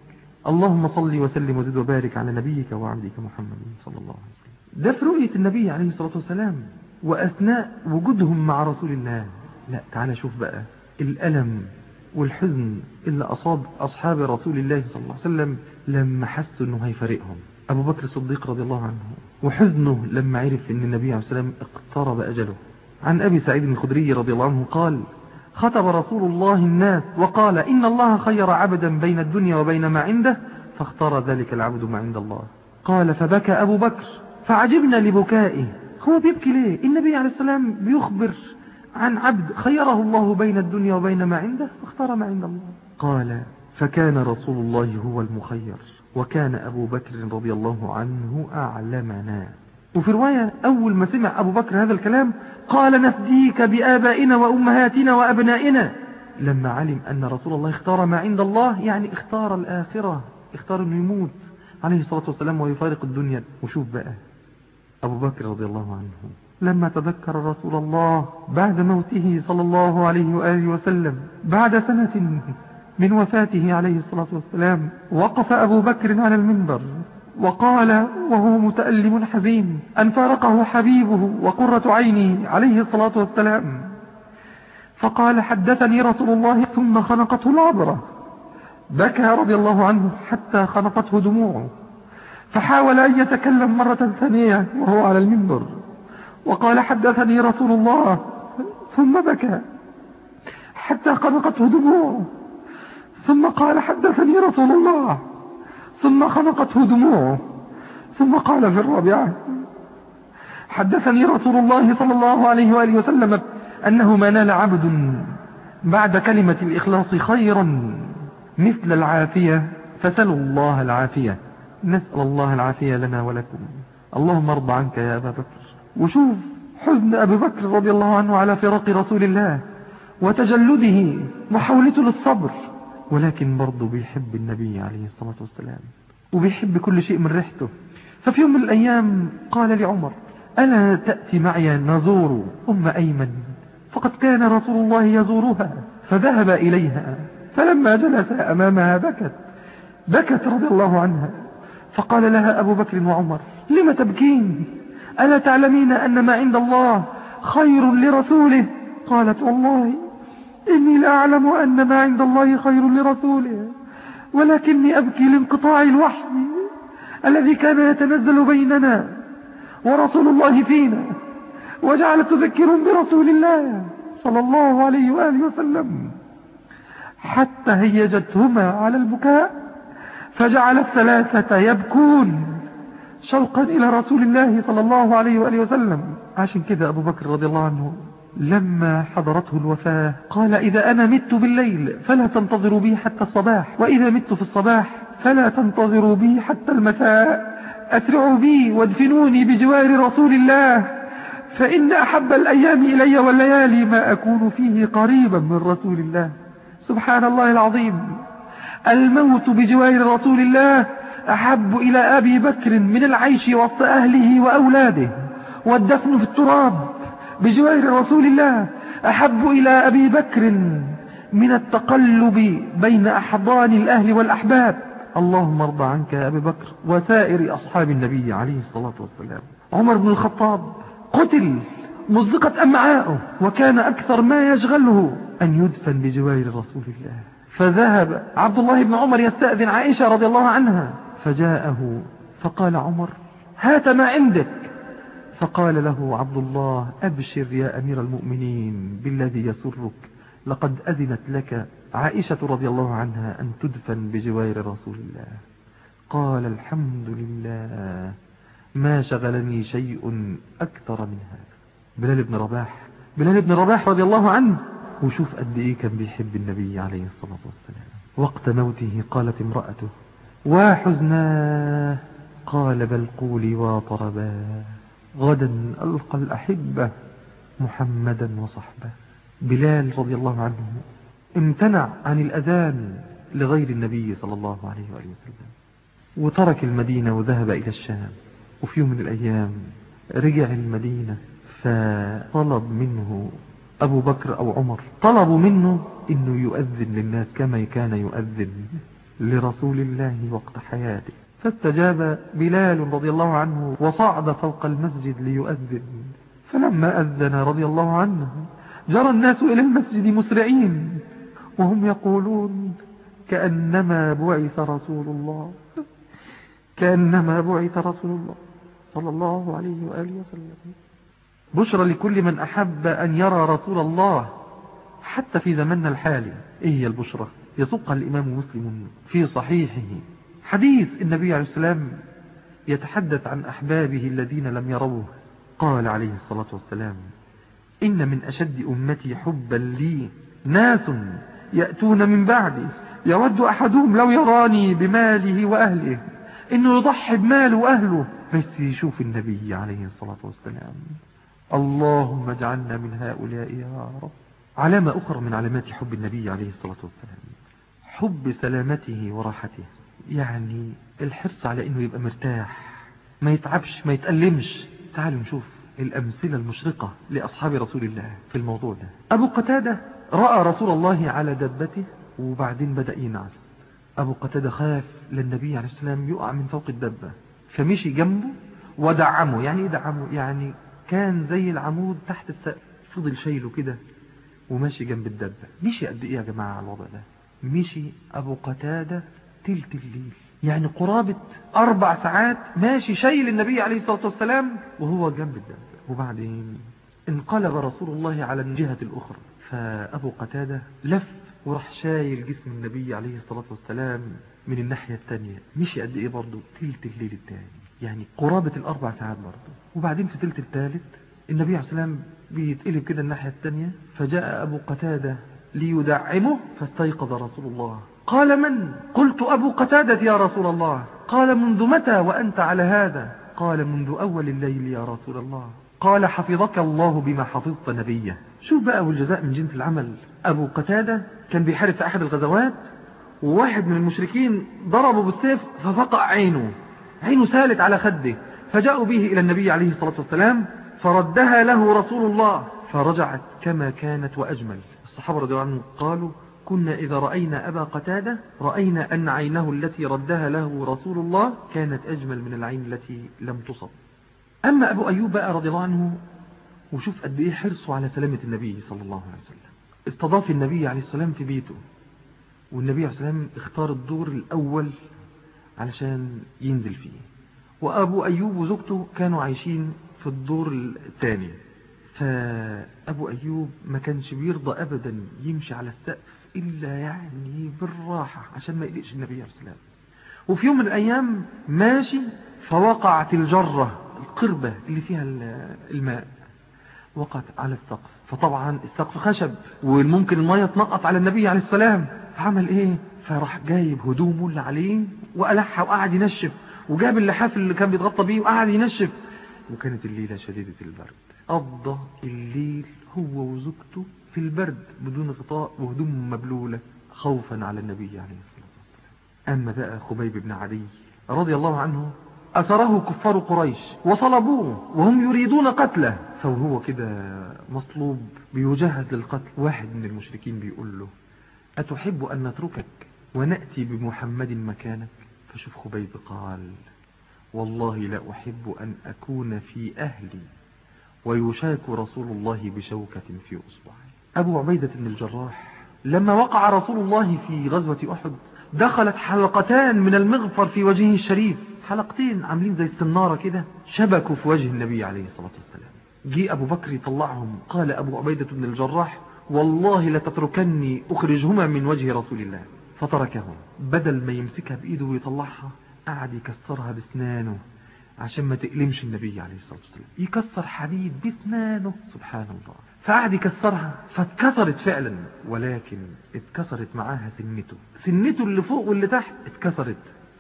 اللهم صل وسلم وزد وبارك على نبيك وعبدك محمد صلى الله عليه وسلم. ده في رؤية النبي عليه الصلاة والسلام. وأثناء وجودهم مع رسول الله. لا تعالى شوف بقى. الألم والحزن اللي أصاب أصحاب رسول الله صلى الله عليه وسلم لما حسوا أنه هيفارقهم. أبو بكر الصديق رضي الله عنه. وحزنه لما عرف أن النبي عليه السلام اقترب أجله. عن أبي سعيد الخدري رضي الله عنه قال خطب رسول الله الناس وقال إن الله خير عبدا بين الدنيا وبين ما عنده فاختار ذلك العبد ما عند الله. قال فبكى أبو بكر. فعجبنا لبكائه. هو بيبكي ليه؟ النبي عليه السلام بيخبر عن عبد خيره الله بين الدنيا وبين ما عنده فاختار ما عند الله. قال فكان رسول الله هو المخير وكان أبو بكر رضي الله عنه أعلمنا. وفي رواية أول ما سمع أبو بكر هذا الكلام قال نفديك بآبائنا وأمهاتنا وأبنائنا. لما علم أن رسول الله اختار ما عند الله يعني اختار الآخرة اختار أنه يموت عليه الصلاة والسلام ويفارق الدنيا. وشوف بقى أبو بكر رضي الله عنه. لما تذكر رسول الله بعد موته صلى الله عليه وآله وسلم بعد سنة من وفاته عليه الصلاة والسلام وقف أبو بكر على المنبر وقال وهو متألم حزين أن فارقه حبيبه وقرة عينه عليه الصلاة والسلام. فقال حدثني رسول الله ثم خنقته العبرة. بكى رضي الله عنه حتى خنقته دموعه. فحاول أن يتكلم مرة ثانية وهو على المنبر. وقال حدثني رسول الله ثم بكى حتى خنقته دموعه ثم قال حدثني رسول الله ثم خنقته دموعه ثم قال في الرابعة حدثني رسول الله صلى الله عليه وآله وسلم أنه ما نال عبد بعد كلمة الإخلاص خيرا مثل العافية فسلوا الله العافية. نسأل الله العافية لنا ولكم. اللهم ارضى عنك يا أبا بكر. وشوف حزن أبي بكر رضي الله عنه على فراق رسول الله وتجلده محاولته للصبر. ولكن برضه بيحب النبي عليه الصلاة والسلام وبيحب كل شيء من ريحته. ففي يوم من الأيام قال لعمر ألا تأتي معي نزور أم أيمن؟ فقد كان رسول الله يزورها فذهب إليها فلما جلس أمامها بكت بكت رضي الله عنها. فقال لها أبو بكر وعمر لم تبكين؟ ألا تعلمين أن ما عند الله خير لرسوله؟ قالت والله إني لأعلم أن ما عند الله خير لرسوله ولكني أبكي لانقطاع الوحي الذي كان يتنزل بيننا ورسول الله فينا وجعل تذكر برسول الله صلى الله عليه وآله وسلم حتى هيجتهما على البكاء فجعل الثلاثة يبكون شوقا إلى رسول الله صلى الله عليه وآله وسلم. عشان كده أبو بكر رضي الله عنه. لما حضرته الوفاة قال إذا أنا مت بالليل فلا تنتظروا بي حتى الصباح وإذا مت في الصباح فلا تنتظروا بي حتى المساء. أسرعوا بي وادفنوني بجوار رسول الله فإن أحب الأيام إلي والليالي ما أكون فيه قريبا من رسول الله. سبحان الله العظيم. الموت بجوار رسول الله أحب إلى أبي بكر من العيش وسط أهله وأولاده والدفن في التراب بجوار رسول الله أحب إلى أبي بكر من التقلب بين أحضان الأهل والأحباب. اللهم ارضى عنك يا أبي بكر وسائر أصحاب النبي عليه الصلاة والسلام. عمر بن الخطاب قتل مزقت أمعاؤه وكان أكثر ما يشغله أن يدفن بجوار رسول الله. فذهب عبد الله بن عمر يستأذن عائشة رضي الله عنها. فجاءه فقال عمر هات ما عندك. فقال له عبد الله أبشر يا أمير المؤمنين بالذي يسرك. لقد أذنت لك عائشة رضي الله عنها أن تدفن بجوار رسول الله. قال الحمد لله. ما شغلني شيء أكثر من هذا. بلال بن رباح بلال بن رباح رضي الله عنه وشوف قد إيه كان بيحب النبي عليه الصلاة والسلام. وقت موته قالت امرأته وحزناه قال بل قولي وطربا غدا ألقى الأحبة محمدا وصحبه بلال رضي الله عنه امتنع عن الأذان لغير النبي صلى الله عليه وآله وسلم وترك المدينة وذهب إلى الشام. وفي يوم من الأيام رجع المدينة فطلب منه أبو بكر أو عمر طلبوا منه إنه يؤذن للناس كما كان يؤذن لرسول الله وقت حياته. فاستجاب بلال رضي الله عنه وصعد فوق المسجد ليؤذن. فلما أذن رضي الله عنه جرى الناس إلى المسجد مسرعين وهم يقولون كأنما بعث رسول الله كأنما بعث رسول الله صلى الله عليه وآله وسلم. بشرى لكل من أحب أن يرى رسول الله حتى في زمننا الحالي. إيه هي البشرى؟ يسوقها الإمام مسلم في صحيحه. حديث النبي عليه السلام يتحدث عن أحبابه الذين لم يروه. قال عليه الصلاة والسلام إن من أشد أمتي حبا لي ناس يأتون من بعدي يود أحدهم لو يراني بماله وأهله إنه يضحي بماله وأهله. بس يشوف النبي عليه الصلاة والسلام. اللهم اجعلنا من هؤلاء يا رب. علامة أخرى من علامات حب النبي عليه الصلاة والسلام حب سلامته وراحته. يعني الحرص على إنه يبقى مرتاح ما يتعبش ما يتألمش. تعالوا نشوف الأمثلة المشرقة لأصحاب رسول الله في الموضوع ده. أبو قتادة رأى رسول الله على دبته وبعدين بدأ ينعس. أبو قتادة خاف للنبي عليه السلام يقع من فوق الدبة فمشي جنبه ودعمه. يعني إيه دعمه؟ يعني كان زي العمود تحت السقف فضل شايله كده وماشي جنب الدبة. مشي قد إيه يا جماعة على الوضع ده؟ مشي أبو قتادة تلت الليل. يعني قرابة أربع ساعات ماشي شايل النبي عليه الصلاة والسلام وهو جنب الدابة وبعدين انقلب رسول الله على الجهة الأخرى. فأبو قتادة لف وراح شايل جسم النبي عليه الصلاة والسلام من الناحية التانية. مشي قد إيه برضه؟ تلت الليل التاني. يعني قرابة الأربع ساعات برضه. وبعدين في تلت الثالث النبي عليه والسلام بيتقلب كده الناحية التانية فجاء أبو قتادة ليدعمه فاستيقظ رسول الله. قال من؟ قلت أبو قتادة يا رسول الله. قال منذ متى وأنت على هذا؟ قال منذ أول الليل يا رسول الله. قال حفظك الله بما حفظت نبيه. شوف بقى والجزاء من جنس العمل. أبو قتادة كان بيحارب في أحد الغزوات وواحد من المشركين ضربه بالسيف ففقع عينه. عينه سالت على خده فجاءوا به إلى النبي عليه الصلاة والسلام فردها له رسول الله فرجعت كما كانت وأجمل. الصحابة رضي الله عنهم قالوا كنا إذا رأينا أبا قتادة رأينا أن عينه التي ردها له رسول الله كانت أجمل من العين التي لم تصب. أما أبو أيوب بقى رضي الله عنه وشوف قد إيه حرصه على سلامة النبي صلى الله عليه وسلم. استضاف النبي عليه السلام في بيته والنبي عليه السلام اختار الدور الأول علشان ينزل فيه. وأبو أيوب وزوجته كانوا عايشين في الدور الثاني. فأبو أيوب ما كانش بيرضى أبدا يمشي على السقف إلا يعني بالراحة عشان ما يقلقش النبي عليه السلام وفي يوم من الأيام ماشي فوقعت الجرة القربة اللي فيها الماء وقعت على السقف. فطبعا السقف خشب وممكن المية تنقط على النبي عليه السلام. فعمل إيه؟ فراح جايب هدومه اللي عليه وقلعها وقعد ينشف وجاب اللحاف اللي كان بيتغطى بيه وقعد ينشف. وكانت الليلة شديدة البرد. قضى الليل هو وزوجته في البرد بدون غطاء وهدوم مبلولة خوفا على النبي عليه الصلاة والسلام. أما بقى خبيب بن عدي رضي الله عنه أثره كفار قريش وصلبوه وهم يريدون قتله. فهو كده مصلوب بيجهز للقتل. واحد من المشركين بيقول له أتحب أن نتركك؟ ونأتي بمحمد مكانك. فشوف خبيب قال والله لا أحب أن أكون في أهلي ويشاك رسول الله بشوكة في أصبعي. أبو عبيدة بن الجراح لما وقع رسول الله في غزوة أحد دخلت حلقتان من المغفر في وجهه الشريف. حلقتين عاملين زي السنارة كده شبكوا في وجه النبي عليه الصلاة والسلام. جي أبو بكر يطلعهم قال أبو عبيدة بن الجراح والله لتتركني أخرجهما من وجه رسول الله. فتركهم بدل ما يمسكها بإيده ويطلعها قعد يكسرها بسنانه عشان ما تقلمش النبي عليه الصلاة والسلام. يكسر حديد بسنانه سبحان الله. فقعد يكسرها فاتكسرت فعلا. ولكن اتكسرت معاها سنته. سنته اللي فوق واللي تحت اتكسرت.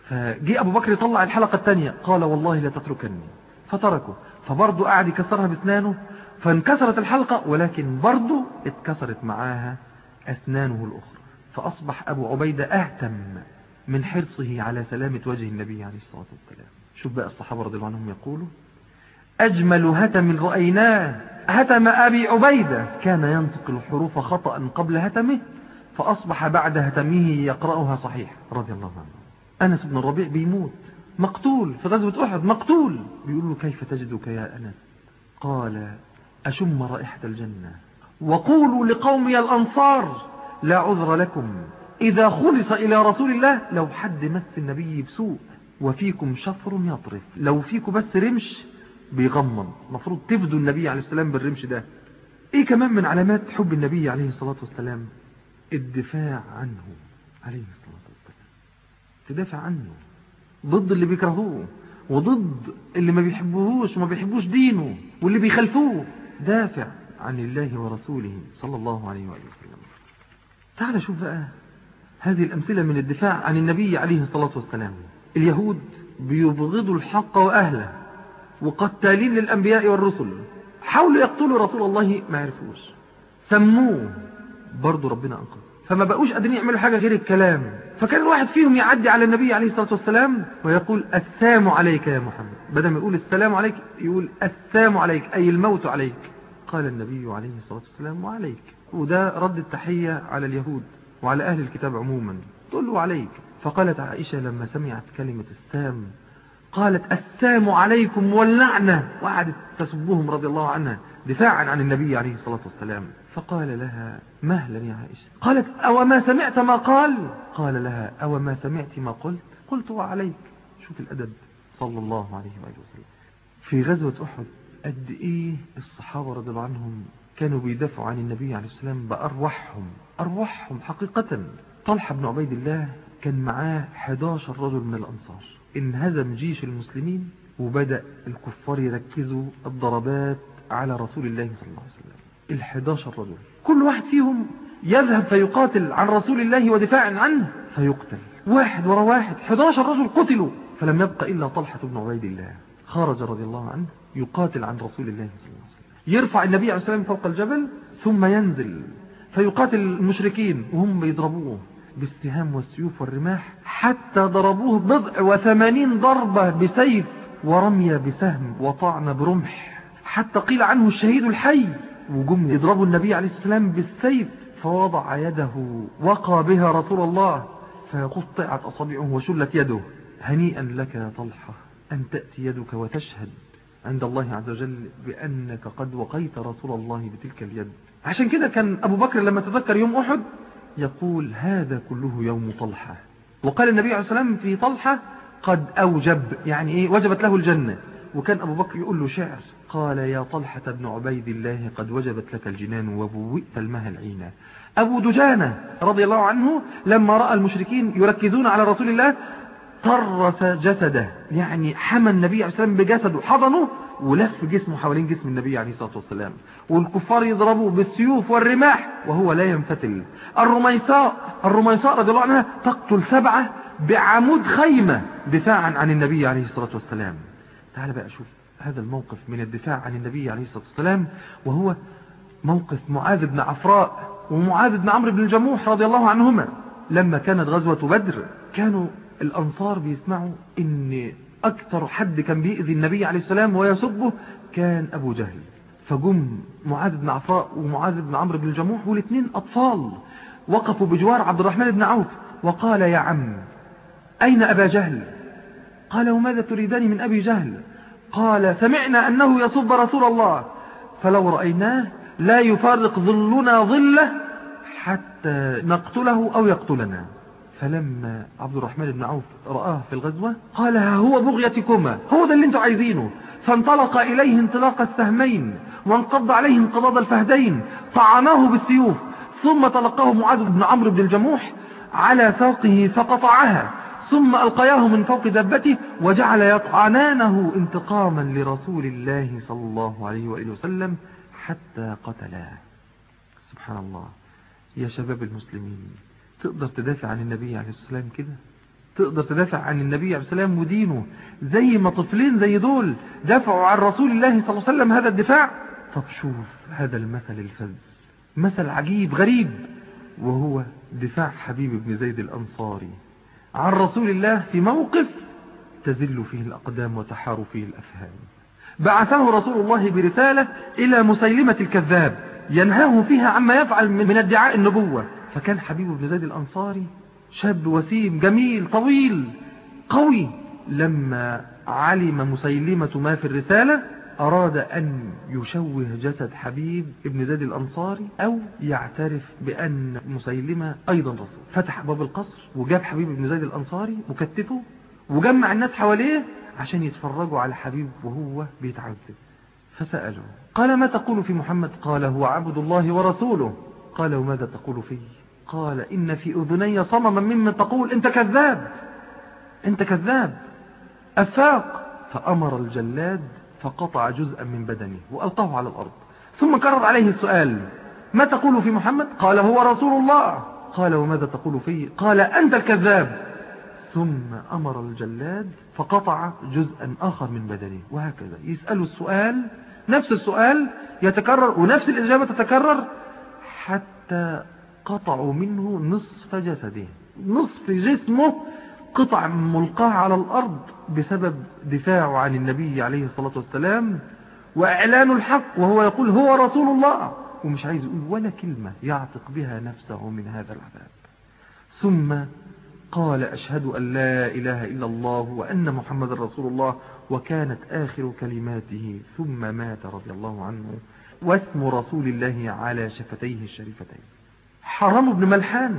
فجي أبو بكر يطلع الحلقة الثانية قال والله لا تتركني. فتركه. فبرضه قعد يكسرها بسنانه فانكسرت الحلقة ولكن برضه اتكسرت معاها أسنانه الأخرى. فأصبح أبو عبيدة أهتم من حرصه على سلامة وجه النبي عليه الصلاة والسلام. شوف بقى الصحابة رضي الله عنهم يقولوا أجمل هتم رأيناه هتم أبي عبيدة. كان ينطق الحروف خطأ قبل هتمه فأصبح بعد هتمه يقرأها صحيح رضي الله عنه. أنس بن الربيع بيموت. مقتول في غزوة أحد مقتول. بيقول له كيف تجدك يا أنس؟ قال أشم رائحة الجنة وقولوا لقومي الأنصار لا عذر لكم. إذا خلص إلى رسول الله لو حد مس النبي بسوء وفيكم شفر يطرف. لو فيكم بس رمش بيغمض. مفروض تفدوا النبي عليه السلام بالرمش ده. إيه كمان من علامات حب النبي عليه الصلاة والسلام؟ الدفاع عنه عليه الصلاة والسلام. تدافع عنه. ضد اللي بيكرهوه وضد اللي ما بيحبوهوش وما بيحبوش دينه واللي بيخلفوه دافع عن الله ورسوله صلى الله عليه وآله وسلم. تعال شوف بقى هذه الأمثلة من الدفاع عن النبي عليه الصلاة والسلام. اليهود بيبغضوا الحق وأهله وقتالين للأنبياء والرسل. حاولوا يقتلوا رسول الله ما عرفوش. سموه. برضو ربنا أنقذ. فما بقوش قادرين يعملوا حاجة غير الكلام. فكان الواحد فيهم يعدي على النبي عليه الصلاة والسلام ويقول السلام عليك يا محمد. بدل ما يقول السلام عليك يقول السلام عليك أي الموت عليك. قال النبي عليه الصلاة والسلام وعليك وده رد التحية على اليهود وعلى أهل الكتاب عموما. له عليك. فقالت عائشة لما سمعت كلمة السام قالت السام عليكم واللعنة. وقعدت تسبهم رضي الله عنها دفاعا عن النبي عليه الصلاة والسلام. فقال لها مهلا يا عائشة. قالت أو ما سمعت ما قال؟ قال لها أو ما سمعت ما قلت؟ قلت وعليك. شوف الأدب صلى الله عليه وآله وسلم. في غزوة أحد قد إيه الصحابة رضي الله عنهم كانوا بيدافعوا عن النبي عليه السلام بأرواحهم أرواحهم حقيقة. طلحة بن عبيد الله كان معاه 11 رجل من الأنصار. انهزم جيش المسلمين وبدأ الكفار يركزوا الضربات على رسول الله صلى الله عليه وسلم. ال 11 رجل كل واحد فيهم يذهب فيقاتل عن رسول الله ودفاعا عنه فيقتل. واحد ورا واحد 11 رجل قتلوا. فلم يبقى إلا طلحة بن عبيد الله خرج رضي الله عنه يقاتل عن رسول الله صلى الله عليه وسلم. يرفع النبي عليه السلام فوق الجبل ثم ينزل فيقاتل المشركين وهم بيضربوه بالسهام والسيوف والرماح حتى ضربوه بضع وثمانين ضربة بسيف ورمية بسهم وطعن برمح. حتى قيل عنه الشهيد الحي وجم يضربوا النبي عليه السلام بالسيف فوضع يده وقى بها رسول الله فقطعت أصابعه وشلت يده. هنيئا لك يا طلحة أن تأتي يدك وتشهد. عند الله عز وجل بأنك قد وقيت رسول الله بتلك اليد. عشان كده كان أبو بكر لما تذكر يوم أحد يقول هذا كله يوم طلحة. وقال النبي عليه السلام في طلحة قد أوجب يعني إيه؟ وجبت له الجنة. وكان أبو بكر يقول له شعر قال يا طلحة بن عبيد الله قد وجبت لك الجنان وبوئت المها العينا أبو دجانة رضي الله عنه لما رأى المشركين يركزون على رسول الله طرس جسده يعني حمى النبي عليه السلام بجسده حضنه ولف جسمه حوالين جسم النبي عليه الصلاة والسلام. والكفار يضربوا بالسيوف والرماح وهو لا ينفتل. الرميساء الرميساء رضي الله عنها تقتل سبعة بعمود خيمة دفاعا عن النبي عليه الصلاة والسلام. تعال بقى شوف هذا الموقف من الدفاع عن النبي عليه الصلاة والسلام وهو موقف معاذ بن عفراء ومعاذ بن عمرو بن الجموح رضي الله عنهما. لما كانت غزوة بدر كانوا الأنصار بيسمعوا إن أكثر حد كان بيأذي النبي عليه السلام ويسبه كان أبو جهل. فجم معاذ بن عفراء ومعاذ بن عمرو بن الجموح والاثنين أطفال وقفوا بجوار عبد الرحمن بن عوف وقال يا عم أين أبا جهل؟ قال وماذا تريدان من أبي جهل؟ قال سمعنا أنه يصب رسول الله. فلو رأيناه لا يفارق ظلنا ظله حتى نقتله أو يقتلنا. فلما عبد الرحمن بن عوف رآه في الغزوة قال ها هو بغيتكما هو ده اللي أنتوا عايزينه. فانطلق إليه انطلاق السهمين وانقض عليه انقضاض الفهدين طعناه بالسيوف ثم تلقاه معاذ بن عمرو بن الجموح على ساقه فقطعها ثم ألقياه من فوق دبته وجعل يطعنانه انتقاما لرسول الله صلى الله عليه وآله وسلم حتى قتلاه سبحان الله. يا شباب المسلمين تقدر تدافع عن النبي عليه السلام كده؟ تقدر تدافع عن النبي عليه السلام ودينه زي ما طفلين زي دول دافعوا عن رسول الله صلى الله عليه وسلم هذا الدفاع؟ طب شوف هذا المثل الفذ مثل عجيب غريب وهو دفاع حبيب بن زيد الأنصاري عن رسول الله في موقف تزل فيه الأقدام وتحار فيه الأفهام. بعثه رسول الله برسالة إلى مسيلمة الكذاب ينهاه فيها عما يفعل من ادعاء النبوة. فكان حبيب بن زيد الأنصاري شاب وسيم جميل طويل قوي. لما علم مسيلمة ما في الرسالة أراد أن يشوه جسد حبيب ابن زيد الأنصاري أو يعترف بأن مسيلمة أيضا رسول. فتح باب القصر وجاب حبيب ابن زيد الأنصاري وكتفه وجمع الناس حواليه عشان يتفرجوا على حبيب وهو بيتعذب. فسأله قال ما تقول في محمد؟ قال هو عبد الله ورسوله. قال وماذا تقول فيه قال إن في أذني صمما ممن تقول أنت كذاب أنت كذاب. أفاق. فأمر الجلاد فقطع جزءا من بدنه وألقاه على الأرض. ثم كرر عليه السؤال ما تقول في محمد؟ قال هو رسول الله. قال وماذا تقول فيه قال أنت الكذاب. ثم أمر الجلاد فقطع جزءا آخر من بدنه وهكذا. يسأل السؤال نفس السؤال يتكرر ونفس الإجابة تتكرر. حتى قطعوا منه نصف جسده. نصف جسمه قطع ملقاه على الأرض بسبب دفاعه عن النبي عليه الصلاة والسلام وإعلان الحق وهو يقول هو رسول الله. ومش عايز يقول ولا كلمة يعتق بها نفسه من هذا العذاب. ثم قال أشهد أن لا إله إلا الله وأن محمد رسول الله وكانت آخر كلماته ثم مات رضي الله عنه. واسم رسول الله على شفتيه الشريفتين. حرام بن ملحان.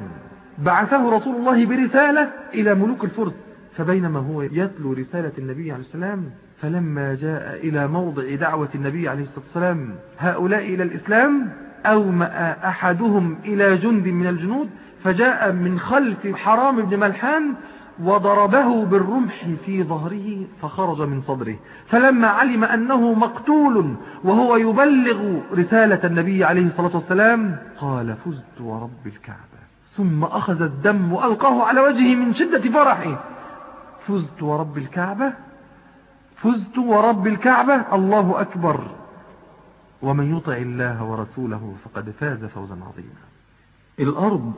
بعثه رسول الله برسالة إلى ملوك الفرس. فبينما هو يتلو رسالة النبي عليه السلام فلما جاء إلى موضع دعوة النبي عليه الصلاة والسلام هؤلاء إلى الإسلام أومأ أحدهم إلى جند من الجنود فجاء من خلف حرام بن ملحان وضربه بالرمح في ظهره فخرج من صدره. فلما علم أنه مقتول وهو يبلغ رسالة النبي عليه الصلاة والسلام قال فزت ورب الكعبة. ثم أخذ الدم وألقاه على وجهه من شدة فرحه. فزت ورب الكعبة؟ فزت ورب الكعبة؟ الله أكبر. ومن يطع الله ورسوله فقد فاز فوزا عظيما. الأرض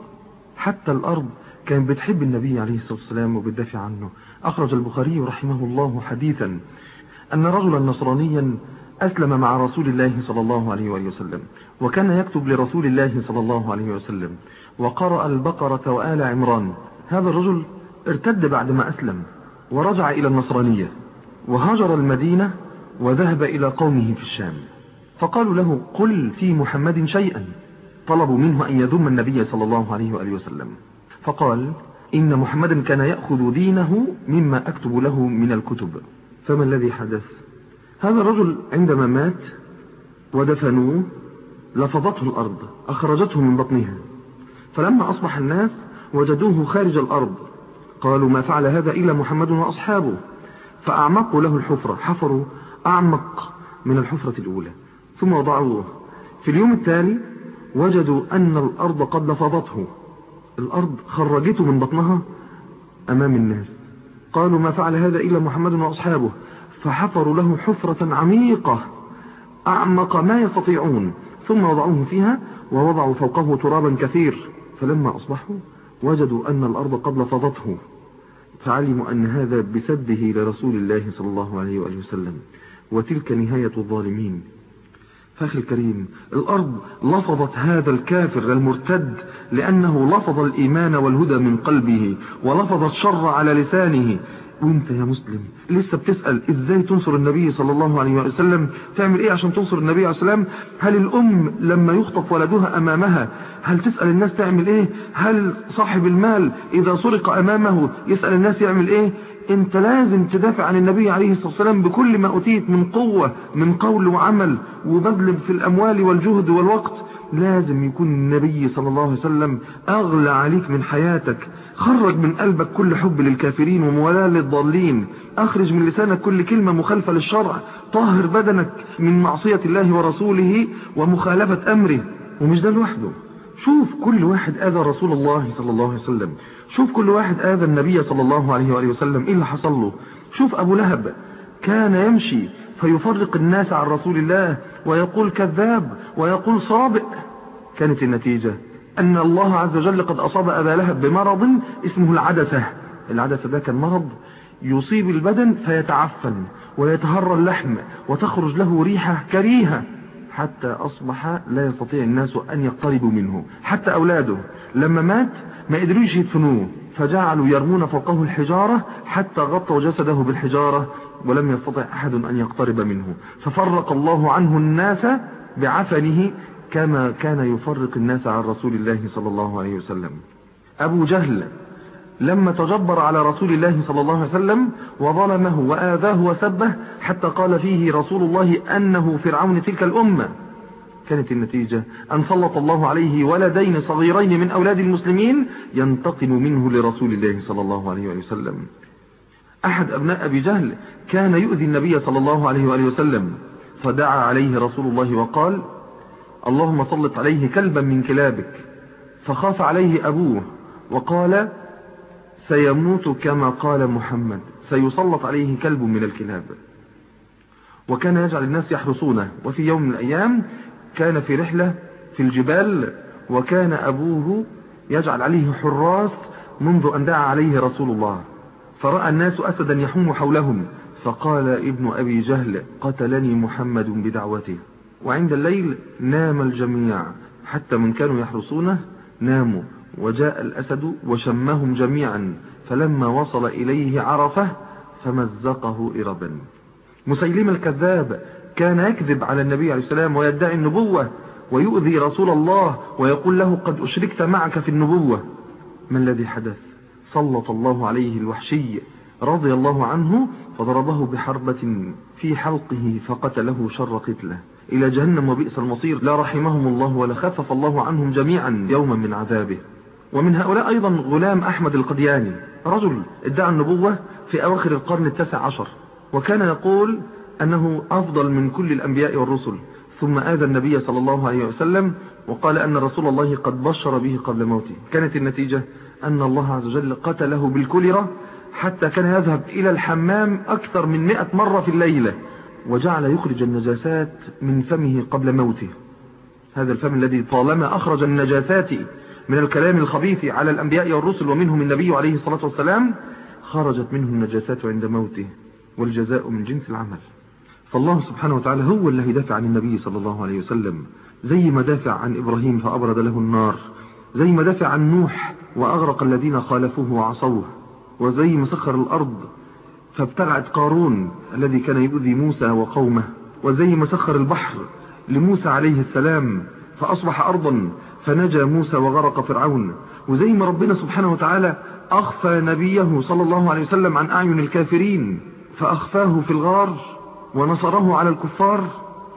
حتى الأرض كان بتحب النبي عليه الصلاة والسلام وبتدافع عنه. أخرج البخاري رحمه الله حديثا أن رجلا نصرانيا أسلم مع رسول الله صلى الله عليه وآله وسلم وكان يكتب لرسول الله صلى الله عليه وسلم وقرأ البقرة وآل عمران. هذا الرجل ارتد بعدما أسلم ورجع إلى النصرانية وهاجر المدينة وذهب إلى قومه في الشام. فقالوا له قل في محمد شيئا. طلبوا منه أن يذم النبي صلى الله عليه وآله وسلم. فقال إن محمدا كان يأخذ دينه مما أكتب له من الكتب. فما الذي حدث؟ هذا الرجل عندما مات ودفنوه لفظته الأرض أخرجته من بطنها. فلما أصبح الناس وجدوه خارج الأرض قالوا ما فعل هذا إلا محمد وأصحابه. فأعمقوا له الحفرة حفروا أعمق من الحفرة الأولى. ثم وضعوه. في اليوم التالي وجدوا أن الأرض قد لفظته. الأرض خرجته من بطنها أمام الناس. قالوا ما فعل هذا إلا محمد وأصحابه. فحفروا له حفرة عميقة أعمق ما يستطيعون. ثم وضعوه فيها ووضعوا فوقه ترابا كثير. فلما أصبحوا وجدوا أن الأرض قد لفظته. فعلموا أن هذا بسده لرسول الله صلى الله عليه وآله وسلم. وتلك نهاية الظالمين. فأخي الكريم الأرض لفظت هذا الكافر المرتد لأنه لفظ الإيمان والهدى من قلبه ولفظ الشر على لسانه. وأنت يا مسلم لسه بتسأل إزاي تنصر النبي صلى الله عليه وسلم؟ تعمل إيه عشان تنصر النبي عليه السلام هل الأم لما يخطف ولدها أمامها هل تسأل الناس تعمل إيه؟ هل صاحب المال إذا سرق أمامه يسأل الناس يعمل إيه؟ انت لازم تدافع عن النبي عليه الصلاة والسلام بكل ما أتيت من قوة من قول وعمل وبذل في الأموال والجهد والوقت. لازم يكون النبي صلى الله عليه وسلم أغلى عليك من حياتك. خرج من قلبك كل حب للكافرين وموالاة للضالين. أخرج من لسانك كل كلمة مخالفة للشرع. طهر بدنك من معصية الله ورسوله ومخالفة أمره. ومش ده لوحده. شوف كل واحد آذى رسول الله صلى الله عليه وسلم. شوف كل واحد آذى النبي صلى الله عليه وآله وسلم إيه اللي حصل له؟ شوف أبو لهب كان يمشي فيفرق الناس عن رسول الله ويقول كذاب ويقول صابئ. كانت النتيجة أن الله عز وجل قد أصاب أبا لهب بمرض اسمه العدسة. العدسة ده كان مرض يصيب البدن فيتعفن ويتهرى اللحم وتخرج له ريحة كريهة حتى أصبح لا يستطيع الناس أن يقتربوا منه حتى أولاده. لما مات ما قدروش يدفنوه فجعلوا يرمون فوقه الحجارة حتى غطوا جسده بالحجارة ولم يستطع أحد أن يقترب منه. ففرق الله عنه الناس بعفنه كما كان يفرق الناس عن رسول الله صلى الله عليه وسلم. أبو جهل لما تجبر على رسول الله صلى الله عليه وسلم وظلمه وآذاه وسبه حتى قال فيه رسول الله أنه فرعون تلك الأمة. كانت النتيجة أن سلط الله عليه ولدين صغيرين من أولاد المسلمين ينتقم منه لرسول الله صلى الله عليه وسلم. أحد أبناء أبي جهل كان يؤذي النبي صلى الله عليه وآله وسلم فدعا عليه رسول الله وقال اللهم سلط عليه كلبا من كلابك. فخاف عليه أبوه وقال سيموت كما قال محمد سيسلط عليه كلب من الكلاب. وكان يجعل الناس يحرسونه وفي يوم من الأيام كان في رحلة في الجبال وكان أبوه يجعل عليه حراس منذ أن دعا عليه رسول الله. فرأى الناس أسدا يحوم حولهم فقال ابن أبي جهل قتلني محمد بدعوته. وعند الليل نام الجميع حتى من كانوا يحرسونه ناموا وجاء الأسد وشمهم جميعا فلما وصل إليه عرفة فمزقه إربا. مسيلم الكذاب كان يكذب على النبي عليه السلام ويدعي النبوة ويؤذي رسول الله ويقول له قد أشركت معك في النبوة. ما الذي حدث؟ سلط الله عليه الوحشي رضي الله عنه فضربه بحربة في حلقه فقتله شر قتله. إلى جهنم وبئس المصير. لا رحمهم الله ولا خفف الله عنهم جميعا يوما من عذابه. ومن هؤلاء أيضا غلام أحمد القدياني رجل ادعى النبوة في أواخر القرن التاسع عشر وكان يقول أنه أفضل من كل الأنبياء والرسل. ثم آذى النبي صلى الله عليه وسلم وقال أن رسول الله قد بشر به قبل موته. كانت النتيجة أن الله عز وجل قتله بالكوليرا حتى كان يذهب إلى الحمام أكثر من مئة مرة في الليلة وجعل يخرج النجاسات من فمه قبل موته. هذا الفم الذي طالما أخرج النجاسات من الكلام الخبيث على الأنبياء والرسل ومنهم النبي عليه الصلاة والسلام خرجت منه النجاسات عند موته والجزاء من جنس العمل. فالله سبحانه وتعالى هو اللي يدافع عن النبي صلى الله عليه وسلم. زي ما دافع عن إبراهيم فأبرد له النار. زي ما دافع عن نوح وأغرق الذين خالفوه وعصوه. وزي ما سخر الأرض فابتلعت قارون الذي كان يؤذي موسى وقومه. وزي ما سخر البحر لموسى عليه السلام فأصبح أرضا فنجى موسى وغرق فرعون. وزي ما ربنا سبحانه وتعالى أخفى نبيه صلى الله عليه وسلم عن أعين الكافرين فأخفاه في الغار. ونصره على الكفار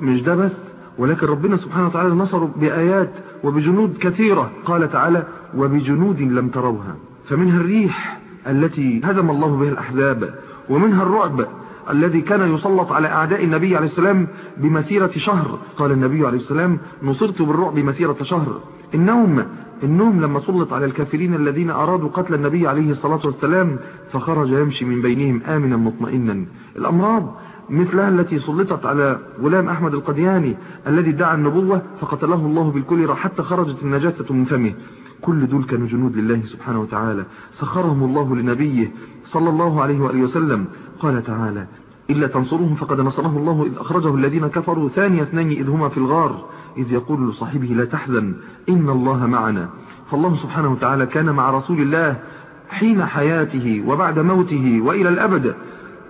مش ده بس ولكن ربنا سبحانه وتعالى نصره بآيات وبجنود كثيرة. قال تعالى وبجنود لم تروها. فمنها الريح التي هزم الله بها الأحزاب ومنها الرعب الذي كان يسلط على أعداء النبي عليه السلام بمسيرة شهر. قال النبي عليه السلام نصرت بالرعب مسيرة شهر. النوم النوم لما سلط على الكافرين الذين أرادوا قتل النبي عليه الصلاة والسلام فخرج يمشي من بينهم آمنا مطمئنا. الأمراض مثلها التي سلطت على غلام أحمد القدياني الذي ادعى النبوة فقتله الله بالكوليرا حتى خرجت النجاسة من فمه. كل دول كانوا جنود لله سبحانه وتعالى. سخرهم الله لنبيه صلى الله عليه وآله وسلم. قال تعالى إلا تنصروهم فقد نصره الله إذ أخرجه الذين كفروا ثاني اثنين إذ هما في الغار. إذ يقول لصاحبه لا تحزن إن الله معنا. فالله سبحانه وتعالى كان مع رسول الله حين حياته وبعد موته وإلى الأبد.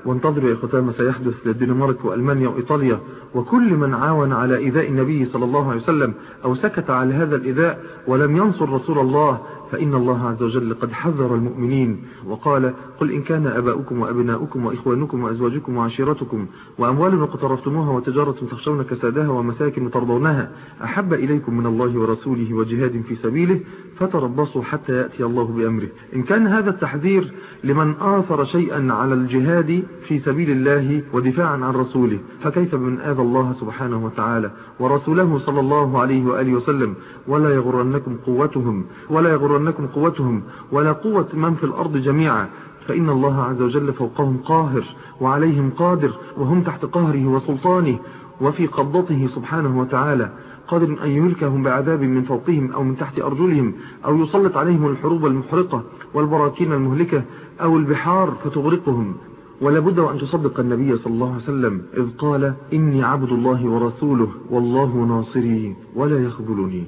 وانتظروا يا إخوتان ما سيحدث للدنمارك وألمانيا وإيطاليا وكل من عاون على إيذاء النبي صلى الله عليه وسلم أو سكت على هذا الإيذاء ولم ينصر رسول الله فإن الله عز وجل قد حذر المؤمنين وقال قل إن كان أباؤكم وأبناؤكم وإخوانكم وأزواجكم وعشيرتكم وأموال اقترفتموها وتجارة تخشون كسادها ومساكن ترضونها أحب إليكم من الله ورسوله وجهاد في سبيله فتربصوا حتى يأتي الله بأمره. إن كان هذا التحذير لمن آثر شيئا على الجهاد في سبيل الله ودفاعا عن رسوله فكيف بمن آذى الله سبحانه وتعالى ورسوله صلى الله عليه وآله وسلم؟ ولا يغرنكم قوتهم ولا يغرنكم قوتهم ولا قوة من في الأرض جميعا. فإن الله عز وجل فوقهم قاهر وعليهم قادر وهم تحت قهره وسلطانه وفي قبضته سبحانه وتعالى. قادر أن يهلكهم بعذاب من فوقهم أو من تحت أرجلهم أو يسلط عليهم الحروب المحرقة والبراكين المهلكة أو البحار فتغرقهم. ولابد أن تصدق النبي صلى الله عليه وسلم إذ قال إني عبد الله ورسوله والله ناصري ولا يخذلني.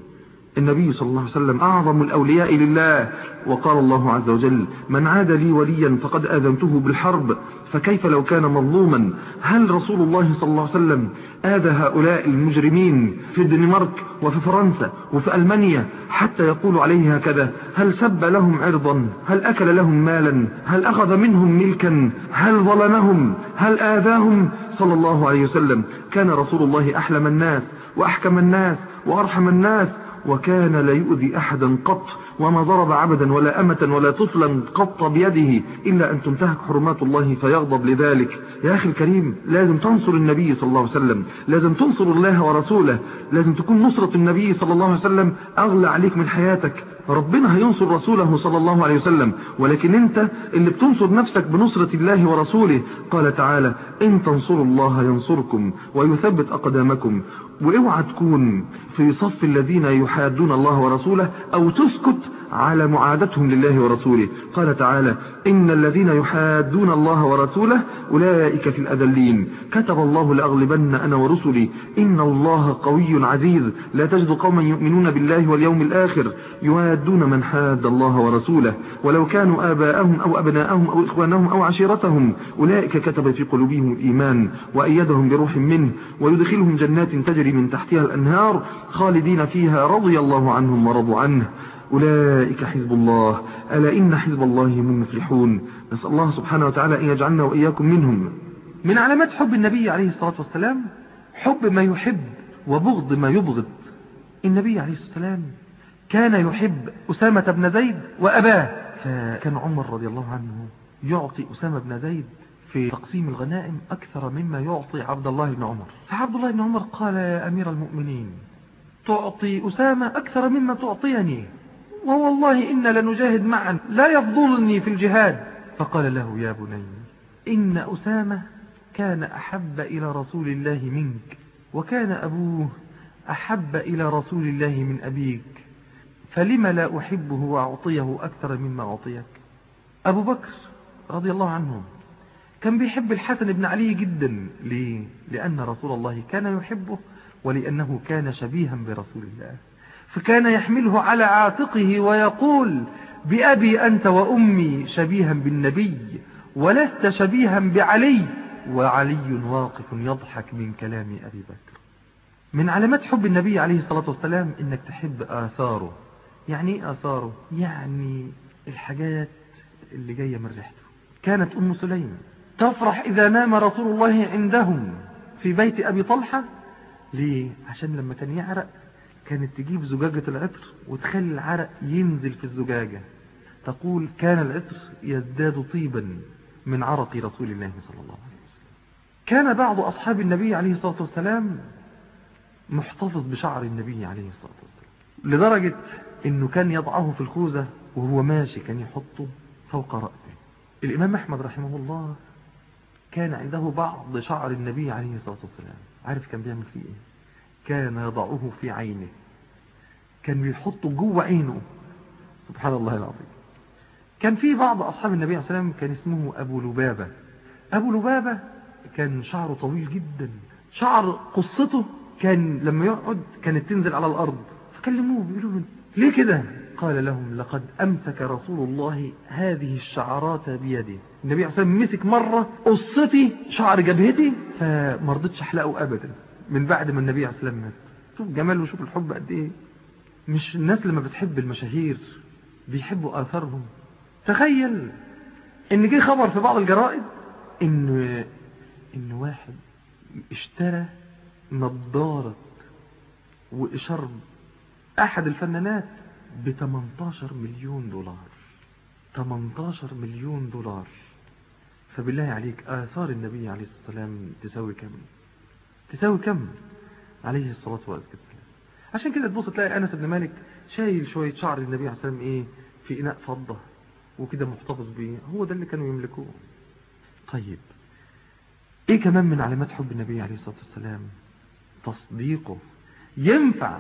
النبي صلى الله عليه وسلم أعظم الأولياء لله. وقال الله عز وجل من عاد لي وليا فقد آذنته بالحرب فكيف لو كان مظلوما؟ هل رسول الله صلى الله عليه وسلم آذى هؤلاء المجرمين في الدنمارك وفي فرنسا وفي ألمانيا حتى يقول عليه هكذا؟ هل سب لهم عرضا؟ هل أكل لهم مالا؟ هل أخذ منهم ملكا؟ هل ظلمهم؟ هل آذاهم؟ صلى الله عليه وسلم. كان رسول الله أحلم الناس وأحكم الناس وأرحم الناس وكان لا يؤذي أحدا قط وما ضرب عبدا ولا أمة ولا طفلا قط بيده إلا أن تنتهك حرمات الله فيغضب لذلك. يا أخي الكريم لازم تنصر النبي صلى الله عليه وسلم لازم تنصر الله ورسوله لازم تكون نصرة النبي صلى الله عليه وسلم أغلى عليك من حياتك. ربنا هينصر رسوله صلى الله عليه وسلم ولكن أنت اللي بتنصر نفسك بنصرة الله ورسوله قال تعالى إن تنصروا الله ينصركم ويثبت أقدامكم وأوعى تكون في صف الذين يحادون الله ورسوله أو تسكت على معادتهم لله ورسوله. قال تعالى إن الذين يحادون الله ورسوله أولئك في الأذلين. كتب الله لأغلبن أنا ورسلي إن الله قوي عزيز. لا تجد قوما يؤمنون بالله واليوم الآخر يوادون من حاد الله ورسوله. ولو كانوا آباءهم أو أبناءهم أو إخوانهم أو عشيرتهم أولئك كتب في قلوبهم الإيمان وأيدهم بروح منه ويدخلهم جنات تجري من تحتها الأنهار خالدين فيها رضي الله عنهم ورضوا عنه. أولئك حزب الله. ألا إن حزب الله هم المفلحون. نسأل الله سبحانه وتعالى أن يجعلنا وإياكم منهم. من علامات حب النبي عليه الصلاة والسلام حب ما يحب وبغض ما يبغض. النبي عليه الصلاة والسلام كان يحب أسامة بن زيد وأباه. فكان عمر رضي الله عنه يعطي أسامة بن زيد في تقسيم الغنائم أكثر مما يعطي عبد الله بن عمر. فعبد الله بن عمر قال يا أمير المؤمنين تعطي أسامة أكثر مما تعطيني. ووالله إن لنجاهد معا. لا يفضلني في الجهاد. فقال له يا بني إن أسامة كان أحب إلى رسول الله منك وكان أبوه أحب إلى رسول الله من أبيك. فلم لا أحبه وأعطيه أكثر مما أعطيك؟ أبو بكر رضي الله عنه كان بيحب الحسن بن علي جدا. ليه؟ لأن رسول الله كان يحبه ولأنه كان شبيها برسول الله. فكان يحمله على عاتقه ويقول بأبي أنت وأمي شبيها بالنبي ولست شبيها بعلي وعلي واقف يضحك من كلام أبي بكر. من علامات حب النبي عليه الصلاة والسلام إنك تحب آثاره. يعني إيه آثاره؟ يعني الحاجات اللي جاية من ريحته. كانت أم سليم. تفرح إذا نام رسول الله عندهم في بيت أبي طلحة؟ ليه؟ عشان لما كان يعرق كانت تجيب زجاجة العطر وتخلي العرق ينزل في الزجاجة. تقول كان العطر يزداد طيبا من عرق رسول الله صلى الله عليه وسلم. كان بعض أصحاب النبي عليه الصلاة والسلام محتفظ بشعر النبي عليه الصلاة والسلام لدرجة إنه كان يضعه في الخوذة وهو ماشي كان يحطه فوق رأسه. الإمام أحمد رحمه الله كان عنده بعض شعر النبي عليه الصلاة والسلام. عارف كان بيعمل فيه إيه؟ كان يضعه في عينه. كان بيحطه جوه عينه. سبحان الله العظيم. كان في بعض أصحاب النبي عليه والسلام كان اسمه أبو لبابة. أبو لبابة كان شعره طويل جدا. شعر قصته كان لما يقعد كانت تنزل على الأرض. فكلموه بيقولوا له ليه كده؟ قال لهم لقد أمسك رسول الله هذه الشعرات بيده. النبي عليه والسلام مسك مرة قصتي شعر جبهتي فما رضيتش أحلقه أبدا. من بعد ما النبي عليه الصلاة والسلام مات. شوف جمال وشوف الحب قد إيه. مش الناس لما بتحب المشاهير بيحبوا آثارهم. تخيل إن جه خبر في بعض الجرائد إن إن واحد اشترى نظارة وإشارب أحد الفنانات ب 18 مليون دولار. 18 مليون دولار. فبالله عليك آثار النبي عليه الصلاة والسلام تساوي كم تساوي كم؟ عليه الصلاة والسلام. عشان كده تبص تلاقي أنس بن مالك شايل شوية شعر النبي عليه الصلاة والسلام إيه في إناء فضة وكده محتفظ بيه. هو ده اللي كانوا يملكوه. طيب إيه كمان من علامات حب النبي عليه الصلاة والسلام؟ تصديقه. ينفع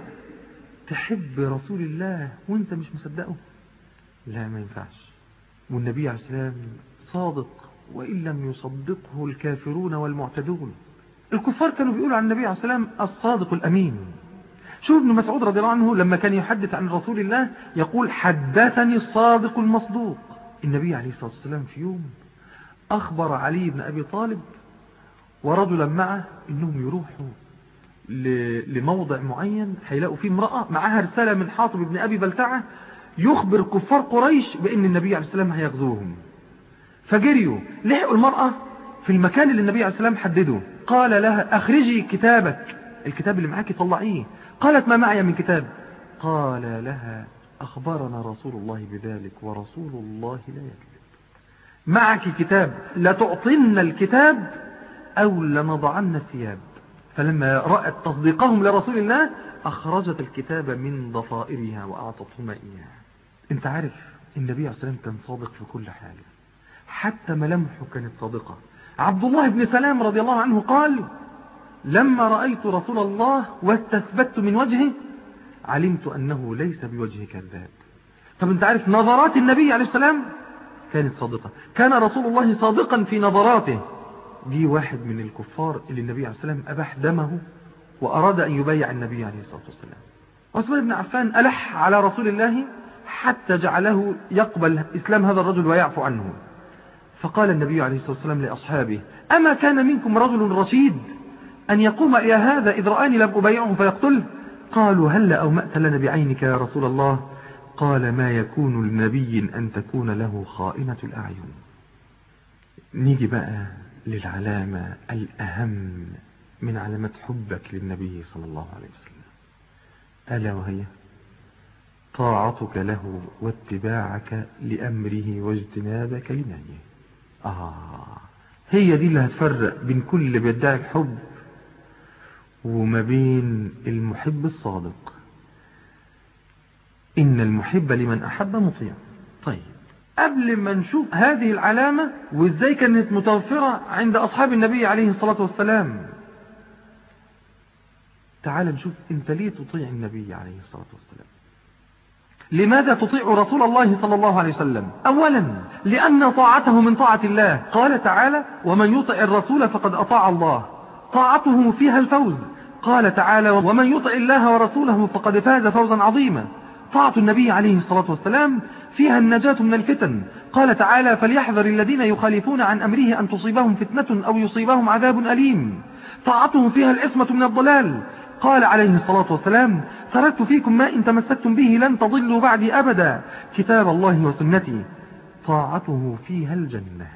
تحب رسول الله وأنت مش مصدقه؟ لا ما ينفعش. والنبي عليه السلام صادق وإن لم يصدقه الكافرون والمعتدون. الكفار كانوا بيقولوا عن النبي عليه السلام الصادق الأمين. شوف ابن مسعود رضي الله عنه لما كان يحدث عن رسول الله يقول حدثني الصادق المصدوق. النبي عليه الصلاة والسلام في يوم أخبر علي بن أبي طالب ورجلا معه إنهم يروحوا لموضع معين هيلاقوا فيه امرأة معها رسالة من حاطب بن أبي بلتعة يخبر كفار قريش بأن النبي عليه السلام هيغزوهم. فجريوا لحقوا المرأة في المكان اللي النبي عليه السلام حدده. قال لها أخرجي كتابك. الكتاب اللي معاك طلعيه. قالت ما معي من كتاب. قال لها أخبرنا رسول الله بذلك ورسول الله لا يكذب. معك كتاب. لتعطن الكتاب أو لنضعن الثياب. فلما رأت تصديقهم لرسول الله أخرجت الكتاب من ضفائرها وأعطتهما إياه أنت عارف النبي عليه السلام كان صادق في كل حاجة. حتى ملامحه كانت صادقة. عبد الله بن سلام رضي الله عنه قال لما رأيت رسول الله واستثبت من وجهه علمت أنه ليس بوجه كذاب. طب أنت عارف نظرات النبي عليه السلام؟ كانت صادقة. كان رسول الله صادقا في نظراته. دي واحد من الكفار اللي النبي عليه السلام أباح دمه وأراد أن يبايع النبي عليه الصلاة والسلام. عثمان بن عفان ألح على رسول الله حتى جعله يقبل إسلام هذا الرجل ويعفو عنه. فقال النبي عليه الصلاة والسلام لأصحابه أما كان منكم رجل رشيد أن يقوم إلى هذا إذ رآني لم أبايعه فيقتله؟ قالوا هل أومأت لنا بعينك يا رسول الله؟ قال ما يكون لنبي أن تكون له خائنة الأعين. نيجي بقى للعلامة الأهم من علامة حبك للنبي صلى الله عليه وسلم. ألا وهي؟ طاعتك له واتباعك لأمره واجتنابك لنهيه. آه. هي دي اللي هتفرق بين كل اللي بيدعي الحب وما بين المحب الصادق. إن المحب لمن أحب مطيع. طيب قبل ما نشوف هذه العلامة وإزاي كانت متوفرة عند أصحاب النبي عليه الصلاة والسلام تعال نشوف انت ليه تطيع النبي عليه الصلاة والسلام. لماذا تطيع رسول الله صلى الله عليه وسلم؟ أولا لأن طاعته من طاعة الله. قال تعالى ومن يطع الرسول فقد أطاع الله. طاعته فيها الفوز. قال تعالى ومن يطع الله ورسوله فقد فاز فوزا عظيما. طاعة النبي عليه الصلاة والسلام فيها النجاة من الفتن. قال تعالى فليحذر الذين يخالفون عن أمره أن تصيبهم فتنة أو يصيبهم عذاب أليم. طاعته فيها العصمة من الضلال. قال عليه الصلاة والسلام تركت فيكم ما إن تمسكتم به لن تضلوا بعدي أبدا. كتاب الله وسنتي. طاعته فيها الجنة.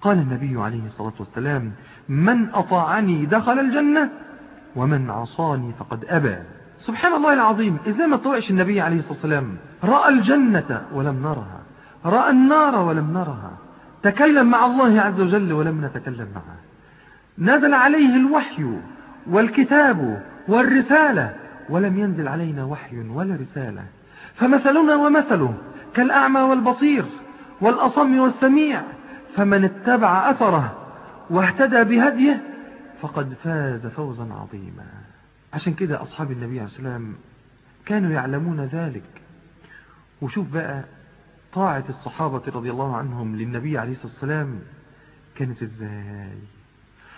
قال النبي عليه الصلاة والسلام من أطاعني دخل الجنة ومن عصاني فقد أبى. سبحان الله العظيم. إذا ما طوعش النبي عليه الصلاة والسلام؟ رأى الجنة ولم نرها. رأى النار ولم نرها. تكلم مع الله عز وجل ولم نتكلم معه. نزل عليه الوحي والكتاب والرسالة ولم ينزل علينا وحي ولا رسالة. فمثلنا ومثله كالأعمى والبصير والأصم والسميع فمن اتبع أثره واهتدى بهديه فقد فاز فوزا عظيما. عشان كده أصحاب النبي عليه السلام كانوا يعلمون ذلك. وشوف بقى طاعة الصحابة رضي الله عنهم للنبي عليه الصلاة والسلام كانت إزاي.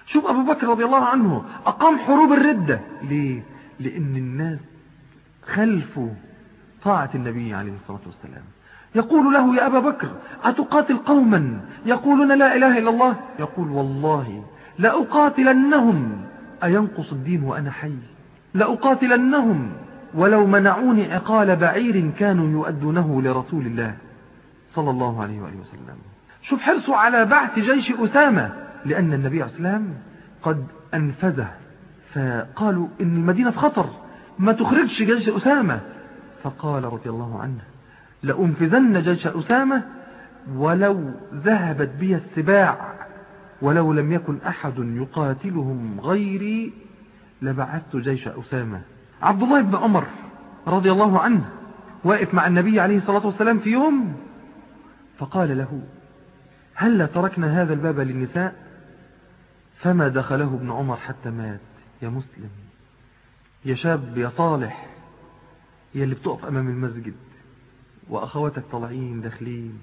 شوف أبو بكر رضي الله عنه أقام حروب الردة. ليه؟ لأن الناس خلفوا طاعة النبي عليه الصلاة والسلام. يقول له يا أبا بكر أتقاتل قوما؟ يقولون لا إله إلا الله. يقول والله لأقاتلنهم. أينقص الدين وأنا حي؟ لأقاتلنهم ولو منعوني عقال بعير كانوا يؤدونه لرسول الله صلى الله عليه وآله وسلم. شوف حرصوا على بعث جيش أسامة لأن النبي عليه السلام قد أنفذه. فقالوا إن المدينة في خطر ما تخرجش جيش أسامة. فقال رضي الله عنه لأنفذن جيش أسامة ولو ذهبت بي السباع ولو لم يكن أحد يقاتلهم غيري لبعثت جيش أسامة. عبد الله بن عمر رضي الله عنه واقف مع النبي عليه الصلاة والسلام في يوم فقال له هل تركنا هذا الباب للنساء؟ فما دخله ابن عمر حتى مات. يا مسلم يا شاب يا صالح يا اللي بتقف أمام المسجد وأخواتك طالعين داخلين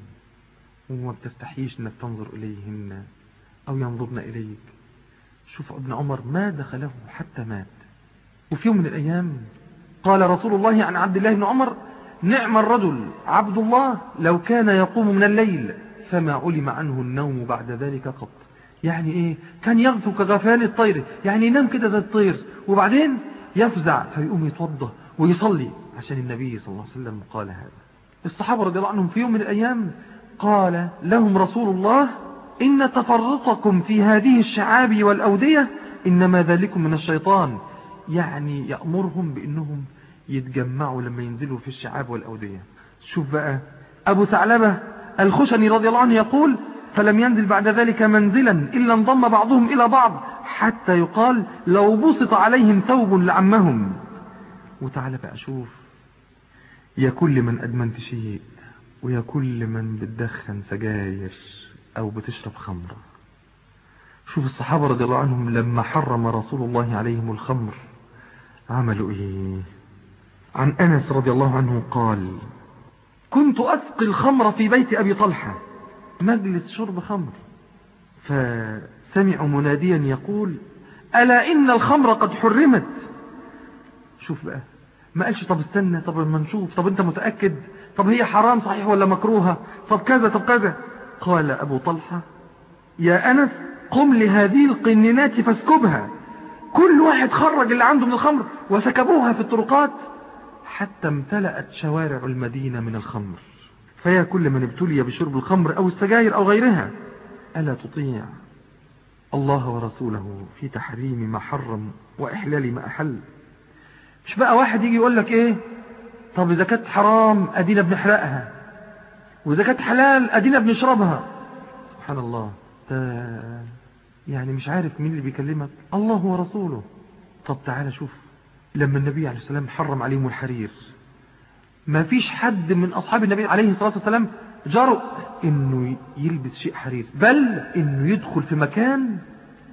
وما بتستحيش أنك تنظر إليهن أو ينظرن إليك. شوف ابن عمر ما دخله حتى مات. وفي يوم من الأيام قال رسول الله عن عبد الله بن عمر نعم الرجل عبد الله لو كان يقوم من الليل فما علم عنه النوم بعد ذلك قط. يعني إيه؟ كان يغفو كغفان الطير يعني ينام كده زي الطير وبعدين يفزع فيقوم يتوضى ويصلي. عشان النبي صلى الله عليه وسلم قال هذا. الصحابة رضي الله عنهم في يوم من الأيام قال لهم رسول الله إن تفرقكم في هذه الشعاب والأودية إنما ذلكم من الشيطان. يعني يأمرهم بأنهم يتجمعوا لما ينزلوا في الشعاب والأودية. شوف بقى أبو ثعلبة الخشني رضي الله عنه يقول فلم ينزل بعد ذلك منزلا إلا انضم بعضهم إلى بعض حتى يقال لو بسط عليهم ثوب لعمهم. وتعالى بقى شوف. يا كل من أدمنت شيء ويا كل من بتدخن سجاير أو بتشرب خمرة. شوف الصحابة رضي الله عنهم لما حرم رسول الله عليهم الخمر عملوا إيه؟ عن أنس رضي الله عنه قال كنت أسقي الخمر في بيت أبي طلحة مجلس شرب خمر. فسمع مناديا يقول ألا إن الخمر قد حرمت؟ شوف بقى ما قالش طب استنى طب ما نشوف طب أنت متأكد؟ طب هي حرام صحيح ولا مكروهة؟ طب كذا طب كذا. قال أبو طلحة يا أنس قم لهذه القنينات فاسكبها. كل واحد خرج اللي عنده من الخمر وسكبوها في الطرقات حتى امتلأت شوارع المدينة من الخمر. فيا كل من ابتلي بشرب الخمر أو السجاير أو غيرها. ألا تطيع الله ورسوله في تحريم ما حرم وإحلال ما أحل. مش بقى واحد يجي يقول لك إيه؟ طب إذا كانت حرام أدينا بنحرقها وإذا كانت حلال أدينا بنشربها. سبحان الله. يعني مش عارف مين اللي بيكلمك. الله ورسوله. طب تعالى شوف لما النبي عليه السلام حرم عليهم الحرير. ما فيش حد من أصحاب النبي عليه الصلاة والسلام جرؤ إنه يلبس شيء حرير بل إنه يدخل في مكان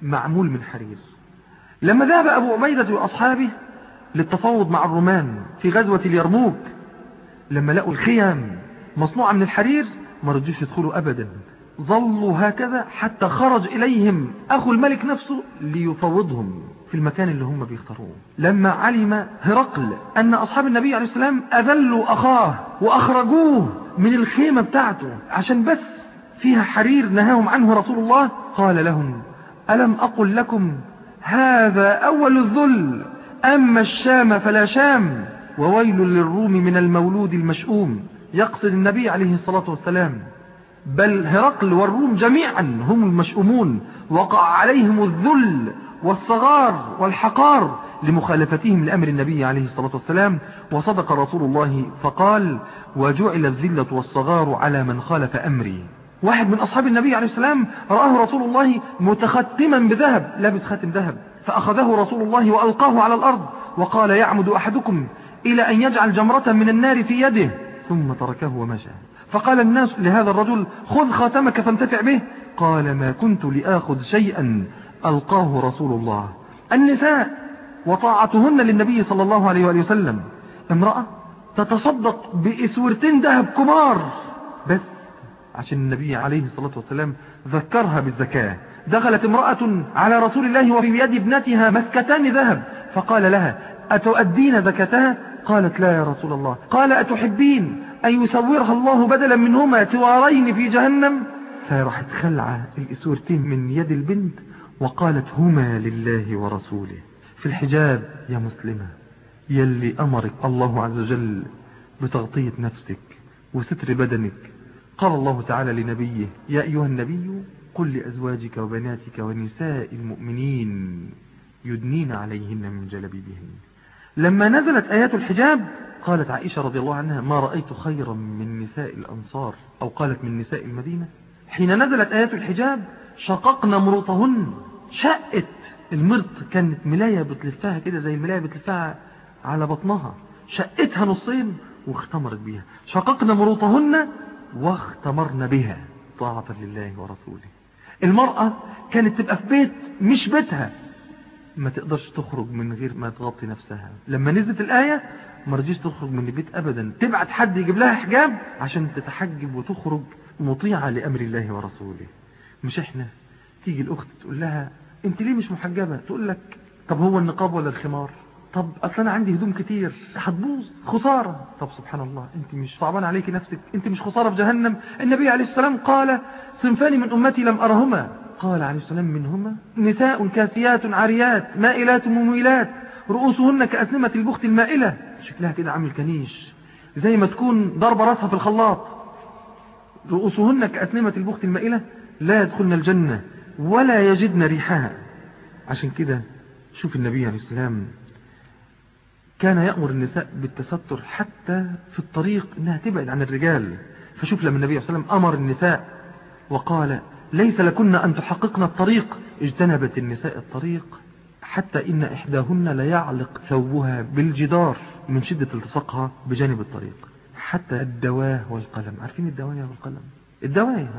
معمول من حرير. لما ذهب أبو عبيدة وأصحابه للتفاوض مع الرومان في غزوة اليرموك لما لقوا الخيام مصنوعة من الحرير ما رضيوش يدخلوا ابدا. ظلوا هكذا حتى خرج إليهم أخو الملك نفسه ليفوضهم في المكان اللي هم بيختاروه. لما علم هرقل أن أصحاب النبي عليه السلام أذلوا أخاه وأخرجوه من الخيمة بتاعته عشان بس فيها حرير نهاهم عنه رسول الله قال لهم ألم أقل لكم هذا أول الذل؟ أما الشام فلا شام وويل للروم من المولود المشؤوم يقصد النبي عليه الصلاة والسلام. بل هرقل والروم جميعا هم المشؤومون وقع عليهم الذل والصغار والحقار لمخالفتهم لأمر النبي عليه الصلاة والسلام. وصدق رسول الله فقال وجعل الذلة والصغار على من خالف أمري. واحد من أصحاب النبي عليه السلام رآه رسول الله متختما بذهب لابس خاتم ذهب فأخذه رسول الله وألقاه على الأرض وقال يعمد أحدكم إلى أن يجعل جمرة من النار في يده. ثم تركه ومشى فقال الناس لهذا الرجل خذ خاتمك فانتفع به. قال ما كنت لآخذ شيئا ألقاه رسول الله. النساء وطاعتهن للنبي صلى الله عليه وآله وسلم. امرأة تتصدق بإسورتين ذهب كبار. بس عشان النبي عليه الصلاة والسلام ذكرها بالزكاة. دخلت امرأة على رسول الله وفي يد ابنتها مسكتان ذهب. فقال لها أتؤدين زكاتها قالت لا يا رسول الله. قال أتحبين أن يسورها الله بدلا منهما توارين في جهنم؟ فراحت خلع الإسورتين من يد البنت وقالت هما لله ورسوله في الحجاب يا مسلمة يلي أمرك الله عز وجل بتغطية نفسك وستر بدنك. قال الله تعالى لنبيه يا أيها النبي قل لأزواجك وبناتك ونساء المؤمنين يدنين عليهن من جلبيبهن لما نزلت آيات الحجاب قالت عائشة رضي الله عنها ما رأيت خيرا من نساء الأنصار. أو قالت من نساء المدينة حين نزلت آيات الحجاب شققنا مرطهن شقت المرط كانت ملاية بتلفها كده زي الملاية بتلفها على بطنها. شقتها نصين واختمرت بيها. شققنا مروطهن واختمرنا بها. طاعة لله ورسوله. المرأة كانت تبقى في بيت مش بيتها. ما تقدرش تخرج من غير ما تغطي نفسها. لما نزلت الآية ما رجيش تخرج من البيت أبدا. تبعت حد يجيب لها حجاب عشان تتحجب وتخرج مطيعة لأمر الله ورسوله. مش إحنا. تيجي الأخت تقول لها أنت ليه مش محجبة؟ تقول لك طب هو النقاب ولا الخمار؟ طب أصل أنا عندي هدوم كتير. هتبوظ. خسارة. طب سبحان الله أنت مش صعبان عليك نفسك. أنت مش خسارة في جهنم. النبي عليه السلام قال صنفان من أمتي لم أرهما. قال عليه السلام منهما. نساء كاسيات عاريات مائلات مميلات رؤوسهن كأسنمة البخت المائلة. شكلها كده عامل كنيش زي ما تكون ضربة راسها في الخلاط. رؤوسهن كأسنمة البخت المائلة. لا يدخلن الجنة ولا يجدن ريحها. عشان كده شوف النبي عليه السلام كان يأمر النساء بالتستر حتى في الطريق إنها تبعد عن الرجال. فشوف لما النبي عليه السلام أمر النساء وقال ليس لكن أن تحققن الطريق اجتنبت النساء الطريق حتى إن إحداهن ليعلق ثوبها بالجدار من شدة التصاقها بجانب الطريق. حتى الدواه والقلم. عارفين الدواية والقلم؟ الدواية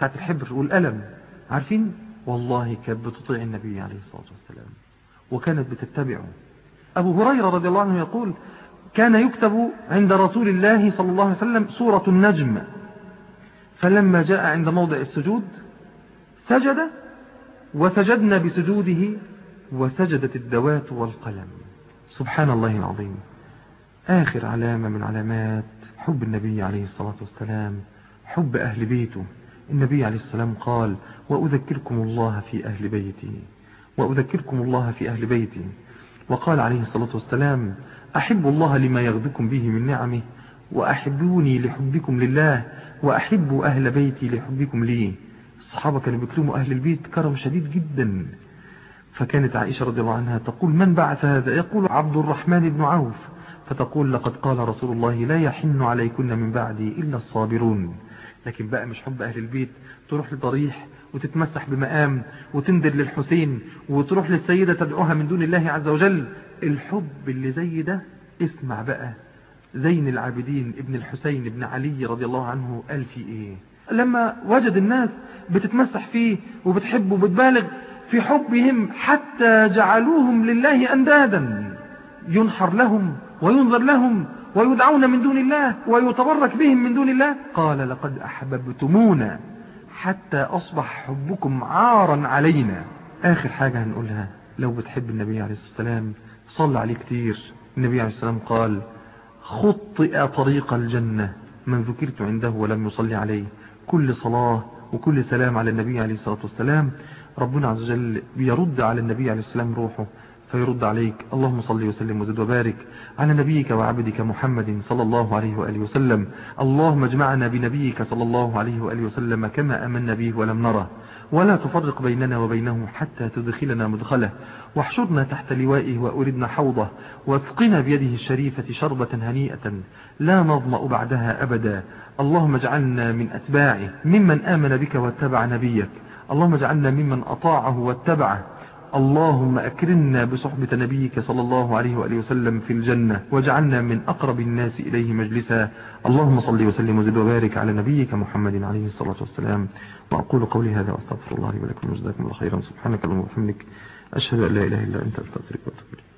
ساعة الحبر والقلم عارفين؟ والله كانت بتطيع النبي عليه الصلاة والسلام وكانت بتتبعه. أبو هريرة رضي الله عنه يقول كان يكتب عند رسول الله صلى الله عليه وسلم سورة النجم. فلما جاء عند موضع السجود سجد وسجدنا بسجوده وسجدت الدوات والقلم. سبحان الله العظيم. آخر علامة من علامات حب النبي عليه الصلاة والسلام حب أهل بيته. النبي عليه السلام قال وأذكركم الله في أهل بيتي وأذكركم الله في أهل بيتي. وقال عليه الصلاة والسلام أحب الله لما يغذكم به من نعمه وأحبوني لحبكم لله وأحبوا أهل بيتي لحبكم لي. الصحابة كانوا بيكرموا أهل البيت كرم شديد جدا. فكانت عائشة رضي الله عنها تقول من بعث هذا؟ يقول عبد الرحمن بن عوف. فتقول لقد قال رسول الله لا يحن عليكن من بعدي إلا الصابرون. لكن بقى مش حب أهل البيت تروح لضريح وتتمسح بمقام وتندر للحسين وتروح للسيدة تدعوها من دون الله عز وجل. الحب اللي زي ده اسمع بقى زين العابدين ابن الحسين ابن علي رضي الله عنه قال في إيه. لما وجد الناس بتتمسح فيه وبتحبه وبتبالغ في حبهم حتى جعلوهم لله أندادا. ينحر لهم وينظر لهم ويدعون من دون الله ويتبرك بهم من دون الله. قال لقد أحببتمونا حتى أصبح حبكم عارا علينا. آخر حاجة هنقولها لو بتحب النبي عليه الصلاة والسلام صلى عليه كتير. النبي عليه الصلاة والسلام قال خطئ طريق الجنة من ذكرت عنده ولم يصلي عليه. كل صلاة وكل سلام على النبي عليه الصلاة والسلام. ربنا عز وجل بيرد على النبي عليه السلام روحه. فيرد عليك. اللهم صل وسلم وزد وبارك على نبيك وعبدك محمد صلى الله عليه وآله وسلم. اللهم اجمعنا بنبيك صلى الله عليه وآله وسلم كما أمنا به ولم نره. ولا تفرق بيننا وبينه حتى تدخلنا مدخله. واحشرنا تحت لوائه وأردنا حوضه. واسقنا بيده الشريفة شربة هنيئة لا نظمأ بعدها أبدا. اللهم اجعلنا من أتباعه. ممن آمن بك واتبع نبيك. اللهم اجعلنا ممن أطاعه واتبعه. اللهم أكرمنا بصحبة نبيك صلى الله عليه وآله وسلم في الجنة واجعلنا من أقرب الناس إليه مجلسا. اللهم صل وسلم وزد وبارك على نبيك محمد عليه الصلاة والسلام. وأقول قولي هذا وأستغفر الله لي ولكم وجزاكم الله خيرا. سبحانك اللهم وبحمدك. أشهد أن لا إله إلا أنت أستغفرك وأتوب إليك.